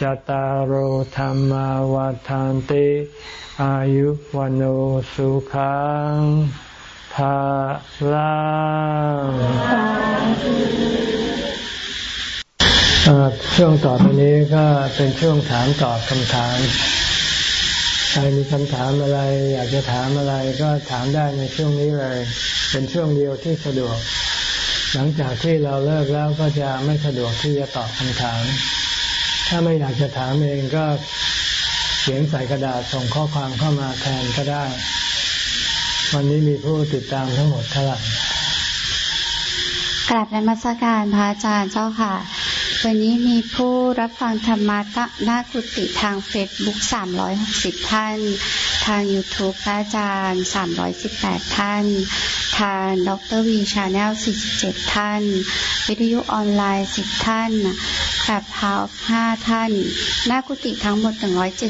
จตารโหธรรมวาทานเตอายุวันโอสุขังภาลังช่วงต่อไปนี้ก็เป็นช่วงถามตอบคำถาม ใครมีคำถามอะไร อยากจะถามอะไรก็ถามได้ในช่วงนี้เลย เป็นช่วงเดียวที่สะดวก หลังจากที่เราเลิกแล้วก็จะไม่สะดวกที่จะตอบคำถาม ถ้าไม่อยากจะถามเองก็เขียนใส่กระดาษส่งข้อความเข้ามาแทนก็ได้ วันนี้มีผู้ติดตามทั้งหมดเท่าไหร่กราบนมัสการพระอาจารย์เจ้าค่ะ วันนี้มีผู้รับฟังธรรมะหน้ากุฏิทางเฟซบุ๊ก360ท่าน ทาง YouTube พระอาจารย์318ท่าน ทางดร.วี Channel 47ท่าน วิทยุออนไลน์10ท่าน คลับเฮาส์5ท่านหน้ากุติทั้งหมด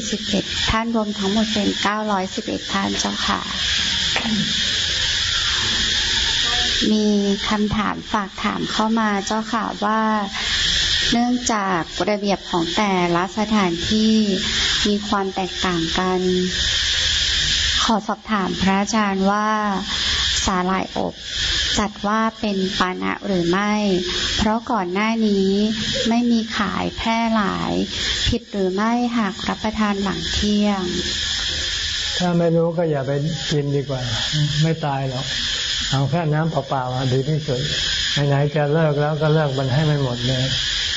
171ท่านรวมทั้งหมดเป็น911ท่านเจ้าค่ะ มีคำถามฝากถามเข้ามาเจ้าค่ะว่าเนื่องจากระเบียบของแต่ละสถานที่มีความแตกต่างกัน ขอสอบถามพระอาจารย์ว่าสาหร่ายอบ จัดว่าเป็นปานะหรือไม่ เพราะก่อนหน้านี้ไม่มีขายแพร่หลาย ผิดหรือไม่หากรับประทานหลังเที่ยง ถ้าไม่รู้ก็อย่าไปกินดีกว่า ไม่ตายหรอกเอาแค่น้ำเปล่าๆดีที่สุดไหนๆจะเลิกแล้วก็เลิกมันให้มันหมดเลย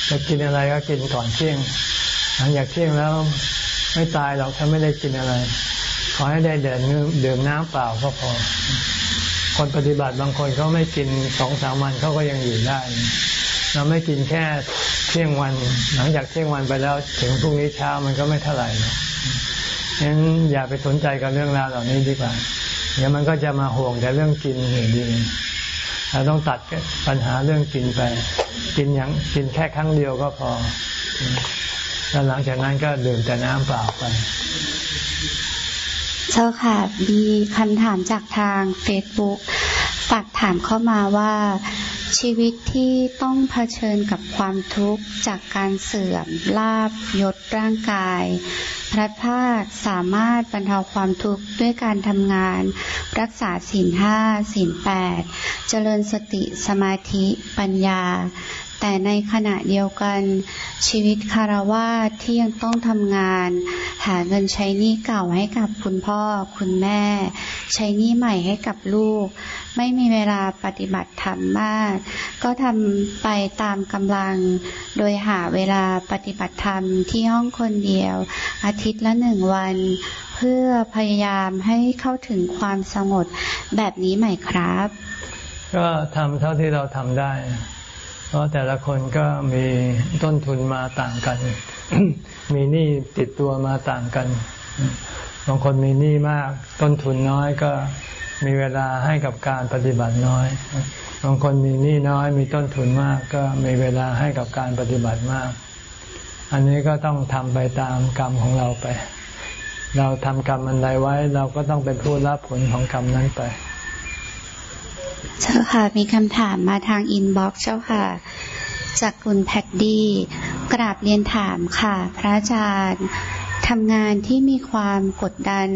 จะกินอะไรก็กินก่อนเที่ยง หลังจากเที่ยงแล้วไม่ตายหรอกถ้าไม่ได้กินอะไร ขอให้ได้เดินดื่มน้ำเปล่าก็พอ คนปฏิบัติบางคนเขาไม่กินสองสามวันเขาก็ยังอยู่ได้ เราไม่กินแค่เที่ยงวัน หลังจากเที่ยงวันไปแล้วถึงพรุ่งนี้เช้ามันก็ไม่เท่าไหร่งั้นอย่าไปสนใจกับเรื่องราวเหล่านี้ดีกว่าเดี๋ยวมันก็จะมาห่วงแต่เรื่องกินอย่างดีเราต้องตัดปัญหาเรื่องกินไป กินอย่างกินแค่ครั้งเดียวก็พอแล้วหลังจากนั้นก็ดื่มแต่น้ำเปล่าไป เจ้าค่ะ มีคำถามจากทางเฟซบุ๊กฝากถามเข้ามาว่าชีวิตที่ต้องเผชิญกับความทุกข์จากการเสื่อมลาบยศร่างกาย พระธาตุสามารถบรรเทาความทุกข์ด้วยการทำงาน รักษาศีลห้าศีลแปดเจริญสติสมาธิปัญญา แต่ในขณะเดียวกันชีวิตคารวะที่ยังต้องทำงาน หาเงินใช้หนี้เก่าให้กับคุณพ่อคุณแม่ ใช้หนี้ใหม่ให้กับลูก ไม่มีเวลาปฏิบัติธรรมมาก ก็ทำไปตามกำลัง โดยหาเวลาปฏิบัติธรรมที่ห้องคนเดียว อาทิตย์ละหนึ่งวัน เพื่อพยายามให้เข้าถึงความสงบแบบนี้ไหมครับ ก็ทำเท่าที่เราทำได้ เพราะแต่ละคนก็มีต้นทุนมาต่างกัน มีหนี้ติดตัวมาต่างกัน บางคนมีหนี้มาก ต้นทุนน้อยก็มีเวลาให้กับการปฏิบัติน้อย บางคนมีหนี้น้อย มีต้นทุนมาก ก็มีเวลาให้กับการปฏิบัติมาก อันนี้ก็ต้องทำไปตามกรรมของเราไป เราทำกรรมอันใดไว้ เราก็ต้องเป็นผู้รับผลของกรรมนั้นไป เจ้าค่ะ มีคำถามมาทาง inbox เจ้าค่ะ จากคุณแพ็กดี้กราบเรียนถามค่ะ พระอาจารย์ทำงานที่มีความกดดัน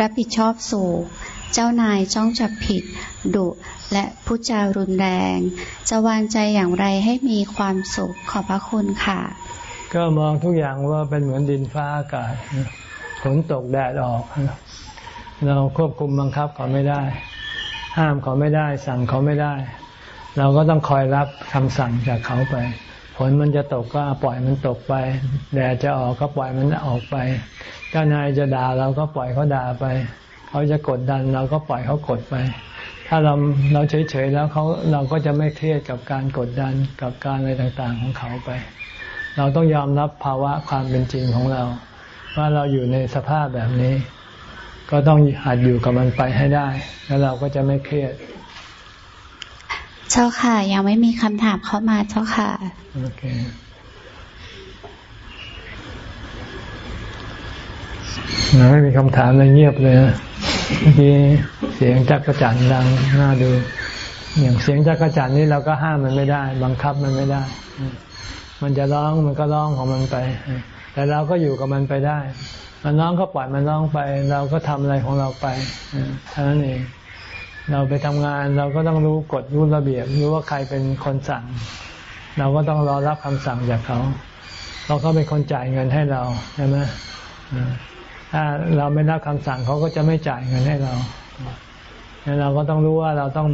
รับผิดชอบสูงเจ้านายจ้องจับผิด ดุ และพูดจารุนแรง จะวางใจอย่างไรให้มีความสุขขอบพระคุณค่ะ ก็มองทุกอย่างว่าเป็นเหมือนดินฟ้าอากาศฝนตกแดดออก เราควบคุมบังคับเขาไม่ได้ ห้ามเขาไม่ได้ สั่งเขาไม่ได้ เราก็ต้องคอยรับคำสั่งจากเขาไป ฝนมันจะตกก็ปล่อยมันตกไปแดดจะออกก็ปล่อยมันออกไปเจ้านายจะด่าเราก็ปล่อยเขาด่าไป เขาจะกดดันเราก็ปล่อยเขากดไป ถ้าเราเราเฉยๆแล้วเขาเราก็จะไม่เครียดกับการกดดันกับการอะไรต่างๆของเขาไป เราต้องยอมรับภาวะความเป็นจริงของเรา ว่าเราอยู่ในสภาพแบบนี้ ก็ต้องหัดอยู่กับมันไปให้ได้ แล้วเราก็จะไม่เครียด เจ้าค่ะ ยังไม่มีคำถามเข้ามาเจ้าค่ะโอเคไม่มีคำถามเลยเงียบเลยนะเมื่อกี้เสียงจักระจันดังน่าดู อย่างเสียงจักระจันนี่เราก็ห้ามมันไม่ได้ บังคับมันไม่ได้ มันจะร้องมันก็ร้องของมันไป แต่เราก็อยู่กับมันไปได้ มันร้องก็ปล่อยมันร้องไป เราก็ทำอะไรของเราไปเท่านั้นเอง เราไปทำงานเราก็ต้องรู้กฎรู้ระเบียบรู้ว่าใครเป็นคนสั่ง เราก็ต้องรอรับคำสั่งจากเขาเราก็เป็นคนจ่ายเงินให้เราใช่ไหมถ้าเราไม่รับคำสั่งเขาก็จะไม่จ่ายเงินให้เราเราก็ต้องรู้ว่าเราต้อง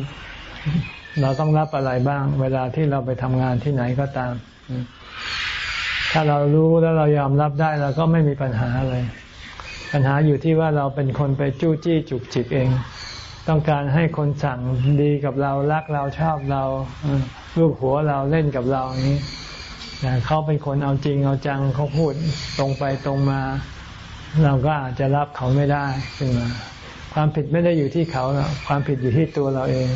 เราต้องรับอะไรบ้าง เวลาที่เราไปทำงานที่ไหนก็ตาม ถ้าเรารู้แล้วเรายอมรับได้เราก็ไม่มีปัญหาอะไร ปัญหาอยู่ที่ว่าเราเป็นคนไปจู้จี้จุกจิกเอง ต้องการให้คนสั่งดีกับเรารักเราชอบเราลูกหัวเราเล่นกับเราอย่างนี้เขาเป็นคนเอาจริงเอาจังเขาพูดตรงไปตรงมา เราก็อาจจะรับเขาไม่ได้ขึ้นมาความผิดไม่ได้อยู่ที่เขาความผิดอยู่ที่ตัวเราเอง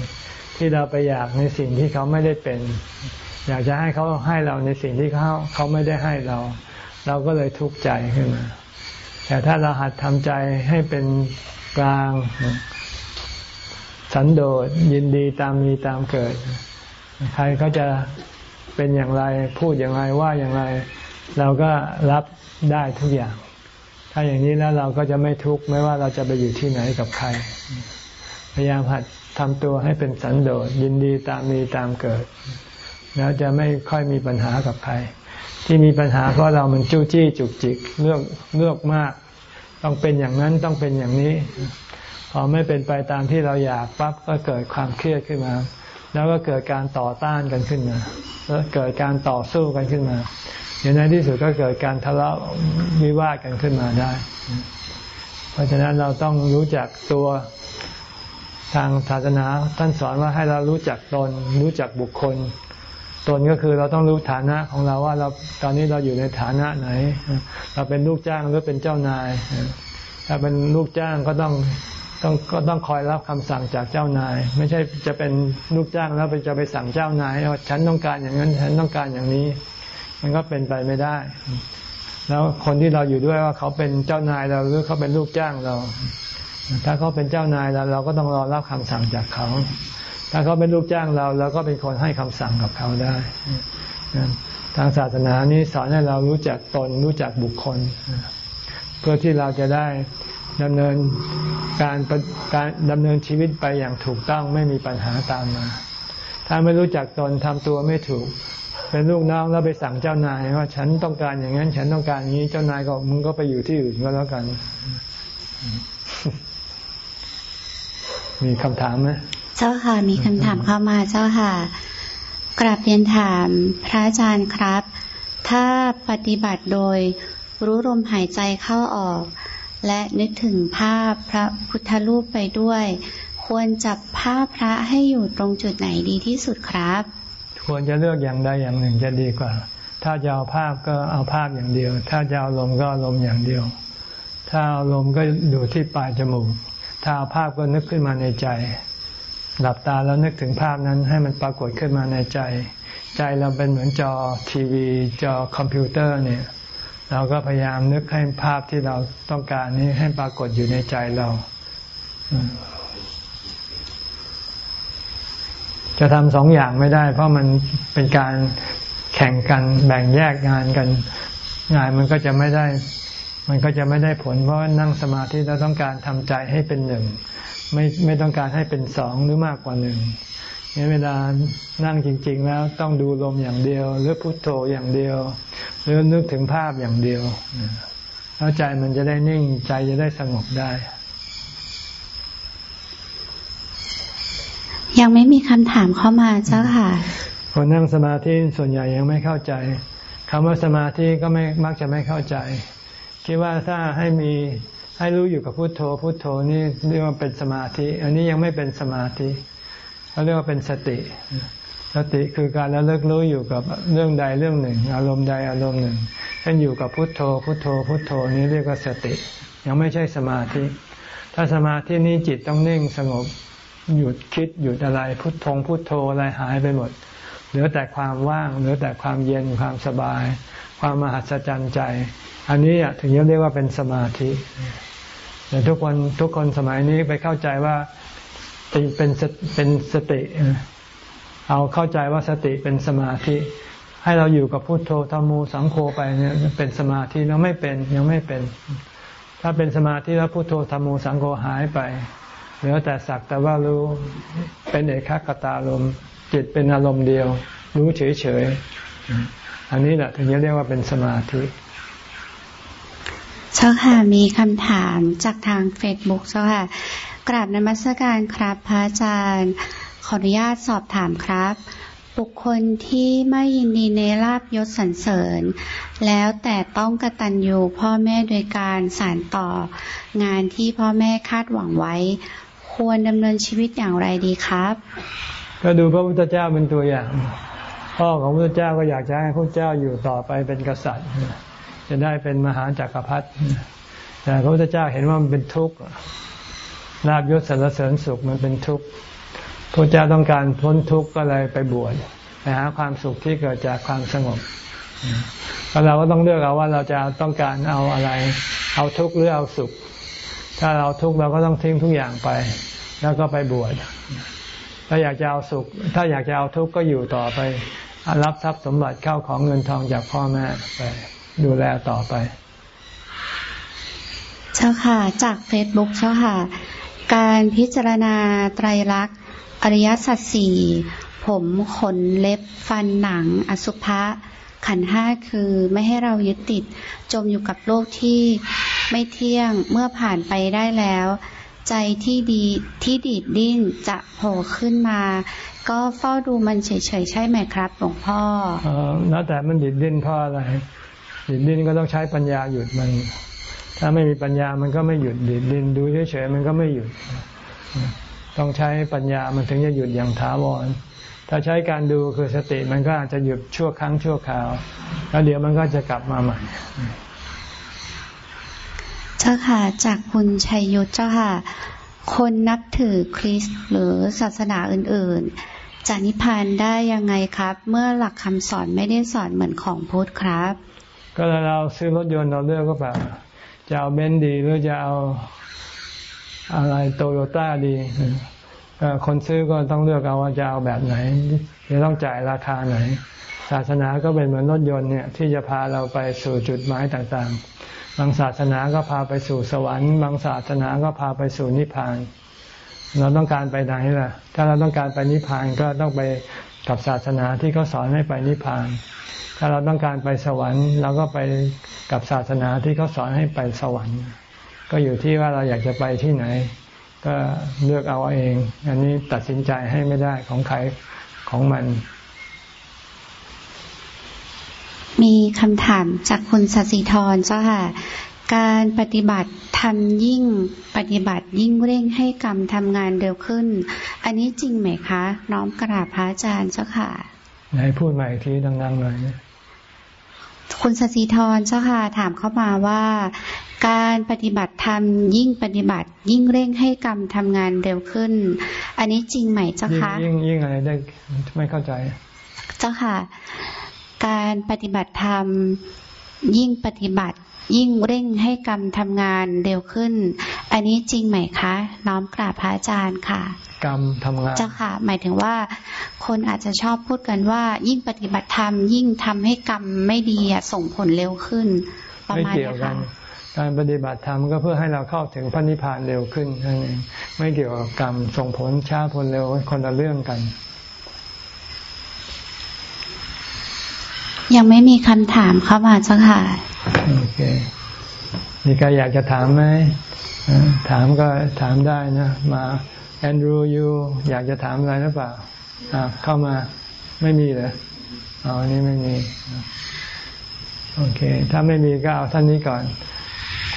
ที่เราไปอยากในสิ่งที่เขาไม่ได้เป็น อยากจะให้เขาให้เราในสิ่งที่เขาเขาไม่ได้ให้เรา เราก็เลยทุกข์ใจขึ้นมา แต่ถ้าเราหัดทำใจให้เป็นกลางสันโดษยินดีตามมีตามเกิด ใครเขาจะเป็นอย่างไรพูดอย่างไรว่าอย่างไร เราก็รับได้ทุกอย่าง ถ้าอย่างนี้แล้วเราก็จะไม่ทุกข์ไม่ว่าเราจะไปอยู่ที่ไหนกับใคร พยายามหัดทำตัวให้เป็นสันโดษยินดีตามมีตามเกิด แล้วจะไม่ค่อยมีปัญหากับใคร ที่มีปัญหาเพราะเรามันจู้จี้จุกจิกเลือกเลือกมาก ต้องเป็นอย่างนั้นต้องเป็นอย่างนี้ พอไม่เป็นไปตามที่เราอยากปั๊บก็เกิดความเครียดขึ้นมา แล้วก็เกิดการต่อต้านกันขึ้นมาแล้วเกิดการต่อสู้กันขึ้นมาอย่างในที่สุดก็เกิดการทะเลาะวิวาทกันขึ้นมาได้ เพราะฉะนั้นเราต้องรู้จักตัวทางศาสนาท่านสอนว่าให้เรารู้จักตน รู้จักบุคคล ตนก็คือเราต้องรู้ฐานะของเราว่าเราตอนนี้เราอยู่ในฐานะไหน เราเป็นลูกจ้างหรือเป็นเจ้านาย ถ้าเป็นลูกจ้างก็ต้องต้องก็ต้องคอยรับคำสั่งจากเจ้านาย ไม่ใช่จะเป็นลูกจ้างแล้วไปจะไปสั่งเจ้านายว่าฉันต้องการอย่างนั้นฉันต้องการอย่างนี้ มันก็เป็นไปไม่ได้ แล้วคนที่เราอยู่ด้วยว่าเขาเป็นเจ้านายเราหรือเขาเป็นลูกจ้างเรา ถ้าเขาเป็นเจ้านายเราเราก็ต้องรอรับคำสั่งจากเขา ถ้าเขาเป็นลูกจ้างเราเราก็เป็นคนให้คำสั่งกับเขาได้ทางศาสนานี้สอนให้เรารู้จักตนรู้จักบุคคล เพื่อที่เราจะได้ดำเนินการการดำเนินชีวิตไปอย่างถูกต้องไม่มีปัญหาตามมา ถ้าไม่รู้จักตนทำตัวไม่ถูก เป็นลูกน้องแล้วไปสั่งเจ้านายว่าฉันต้องการอย่างนั้น ฉันต้องการอย่างนี้เจ้านายก็มึงก็ไปอยู่ที่อื่นก็แล้วกัน มีคำถามไหม เจ้าค่ะมีคำถามเข้ามาเจ้าค่ะ กราบเรียนถามพระอาจารย์ครับ ถ้าปฏิบัติโดยรู้ลมหายใจเข้าออก และนึกถึงภาพพระพุทธรูปไปด้วย ควรจับภาพพระให้อยู่ตรงจุดไหนดีที่สุดครับ ควรจะเลือกอย่างใดอย่างหนึ่งจะดีกว่า ถ้าจะเอาภาพก็เอาภาพอย่างเดียว ถ้าจะเอาลมก็เอาลมอย่างเดียว ถ้าอารมณ์ก็ดูที่ปลายจมูก ถ้าเอาภาพก็นึกขึ้นมาในใจ หลับตาแล้วนึกถึงภาพนั้นให้มันปรากฏขึ้นมาในใจ ใจเราเป็นเหมือนจอทีวี จอคอมพิวเตอร์เนี่ย เราก็พยายามนึกให้ภาพที่เราต้องการนี้ให้ปรากฏอยู่ในใจเราจะทำสองอย่างไม่ได้ เพราะมันเป็นการแข่งกันแบ่งแยกงานกัน งานมันก็จะไม่ได้ มันก็จะไม่ได้ผลเพราะนั่งสมาธิเราต้องการทำใจให้เป็นหนึ่ง ไม่ไม่ต้องการให้เป็นสองหรือมากกว่าหนึ่งในเวลานั่งจริง ๆ แล้วต้องดูลมอย่างเดียว หรือพุโทโธอย่างเดียว หรือนึกถึงภาพอย่างเดียวแล้วใจมันจะได้นิ่งใจจะได้สงบได้ ยังไม่มีคำถามเข้ามาเจ้าค่ะคนนั่งสมาธิส่วนใหญ่ยังไม่เข้าใจคำว่าสมาธิก็ไม่มักจะไม่เข้าใจ คิดว่าถ้าให้มี ให้รู้อยู่กับพุโทโธพุโทโธนี่เรียกว่าเป็นสมาธิ อันนี้ยังไม่เป็นสมาธิเขาเรียกว่าเป็นสติ สติคือการระลึกรู้อยู่กับเรื่องใดเรื่องหนึ่ง อารมณ์ใดอารมณ์หนึ่งเช่นอยู่กับพุโทโธ พุโทโธ พุโทโธนี้เรียกว่าสติ ยังไม่ใช่สมาธิ ถ้าสมาธินี้จิตต้องนิ่งสงบหยุดคิดหยุดอะไรพุทโธพุทโธอะไรหายไปหมด เหลือแต่ความว่างเหลือแต่ความเย็นความสบาย ความมหัศจรรย์ใจ อันนี้ถึงจะเรียกว่าเป็นสมาธิ แต่ทุกคนทุกคนสมัยนี้ไปเข้าใจว่าติเป็นเป็นสติเอาเข้าใจว่าสติเป็นสมาธิ ให้เราอยู่กับพุโทโธธรรมูสังโฆไปเนี่ยเป็นสมาธิเราไม่เป็นยังไม่เป็น ถ้าเป็นสมาธิแล้วพุโทโธธรรมูสังโฆหายไปเหลือแต่สักแต่ว่ารู้เป็นเอกขตาลมจิตเป็นอารมณ์เดียว รู้เฉยๆอันนี้แหละถึงจะเรียกว่าเป็นสมาธิ เจ้าค่ะมีคำถามจากทางเฟซบุ๊กเจ้าค่ะ กราบนมัสการครับ พระอาจารย์ ขออนุญาตสอบถามครับ บุคคลที่ไม่ยินดีในลาบยศสรรเสริญ แล้วแต่ต้องกระตันอยู่พ่อแม่โดยการสานต่องานที่พ่อแม่คาดหวังไว้ ควรดำเนินชีวิตอย่างไรดีครับ ก็ดูพระพุทธเจ้าเป็นตัวอย่าง พ่อของพระพุทธเจ้าก็อยากจะให้พระพุทธเจ้าอยู่ต่อไปเป็นกษัตริย์ จะได้เป็นมหาจักรพรรดิแต่พระพุทธเจ้าเห็นว่ามันเป็นทุกข์ลาบยศสรรเสริญสุขมันเป็นทุกข์พระเจ้าต้องการพ้นทุกข์ก็เลยไปบวชไปหาความสุขที่เกิดจากความสงบแล้วเราก็ต้องเลือกเอาว่าเราจะต้องการเอาอะไร เอาทุกข์หรือเอาสุข ถ้าเราทุกข์เราก็ต้องทิ้งทุกอย่างไป แล้วก็ไปบวชถ้าอยากจะเอาสุข ถ้าอยากจะเอาทุกข์ก็อยู่ต่อไปรับทรัพย์สมบัติเข้าของเงินทองจากพ่อแม่ไป ดูแลต่อไป เจ้าค่ะ จากเฟซบุ๊กเจ้าค่ะ การพิจารณาไตรลักษณ์อริยสัจสี่ผมขนเล็บฟันหนัง อสุภะขันห้าคือไม่ให้เรายึดติด จมอยู่กับโลกที่ไม่เที่ยงเมื่อผ่านไปได้แล้ว ใจที่ดีที่ดีดดิ้นจะโผล่ขึ้นมา ก็เฝ้าดูมันเฉยๆใช่ไหมครับหลวงพ่ออแล้วแต่มันดิดดิ้นเพราะอะไร ดิดดิ้นก็ต้องใช้ปัญญาหยุดมัน ถ้าไม่มีปัญญามันก็ไม่หยุดดิดดิ้นดูเฉยๆมันก็ไม่หยุด ต้องใช้ปัญญามันถึงจะหยุดอย่างถาวรถ้าใช้การดูคือสติมันก็อาจจะหยุดชั่วครั้งชั่วคราว แล้วเดี๋ยวมันก็จะกลับมาใหม่เจ้าค่ะจากคุณชัยยุทธเจ้าค่ะ คนนับถือคริสต์หรือศาสนาอื่น ๆจะนิพพานได้ยังไงครับ เมื่อหลักคำสอนไม่ได้สอนเหมือนของพุทธครับ ก็เราซื้อรถยนต์เราเลือกก็แบบจะเอาเบนซ์ดีหรือจะเอาอะไรโตโยต้าดีคนซื้อก็ต้องเลือกเอาว่าจะเอาแบบไหนจะต้องจ่ายราคาไหน ศาสนาก็เป็นเหมือนรถยนต์เนี่ยที่จะพาเราไปสู่จุดหมายต่างๆ บางศาสนาก็พาไปสู่สวรรค์ บางศาสนาก็พาไปสู่นิพพาน เราต้องการไปไหนล่ะ ถ้าเราต้องการไปนิพพานก็ต้องไปกับศาสนาที่เขาสอนให้ไปนิพพาน ถ้าเราต้องการไปสวรรค์เราก็ไปกับศาสนาที่เขาสอนให้ไปสวรรค์ ก็อยู่ที่ว่าเราอยากจะไปที่ไหน ก็เลือกเอาเอง อันนี้ตัดสินใจให้ไม่ได้ของใครของมัน มีคำถามจากคุณสศิธรเจ้าค่ะการปฏิบัติทำยิ่งปฏิบัติยิ่งเร่งให้กรรมทำงานเร็วขึ้น อันนี้จริงไหมคะ น้อมกราบพระอาจารย์เจ้าค่ะ ไหนพูดใหม่ทีดังๆหน่อย คุณสศิธรเจ้าค่ะถามเข้ามาว่า การปฏิบัติธรรมยิ่งปฏิบัติ ยิ่งเร่งให้กรรมทำงานเร็วขึ้น อันนี้จริงไหมเจ้าคะยิ่งยิ่งอะไรได้ไม่เข้าใจ เจ้าค่ะ การปฏิบัติธรรมยิ่งปฏิบัติ ยิ่งเร่งให้กรรมทำงานเร็วขึ้น อันนี้จริงไหมคะ น้อมกราบพระอาจารย์ค่ะ กรรมทำงานเจ้าค่ะ หมายถึงว่า คนอาจจะชอบพูดกันว่า ยิ่งปฏิบัติธรรมยิ่งทำให้กรรมไม่ดีอะส่งผลเร็วขึ้น ประไม่มาณเกี่ยวนี้กัค่ะนการปฏิบัติธรรมก็เพื่อให้เราเข้าถึงพระนิพพานเร็วขึ้นนั่นเองไม่เกี่ยวกับกรรมส่งผลช้าผลเร็วคนละเรื่องกัน ยังไม่มีคำถามเข้ามาเจ้าค่ะโอเคมีใครอยากจะถามไหมถามก็ถามได้นะ มาแอนดรูยูอยากจะถามอะไรหรือเปล่าเข้ามาไม่มีเหรออ๋ออันนี้ไม่มี โอเค ถ้าไม่มีก็เอาท่านนี้ก่อน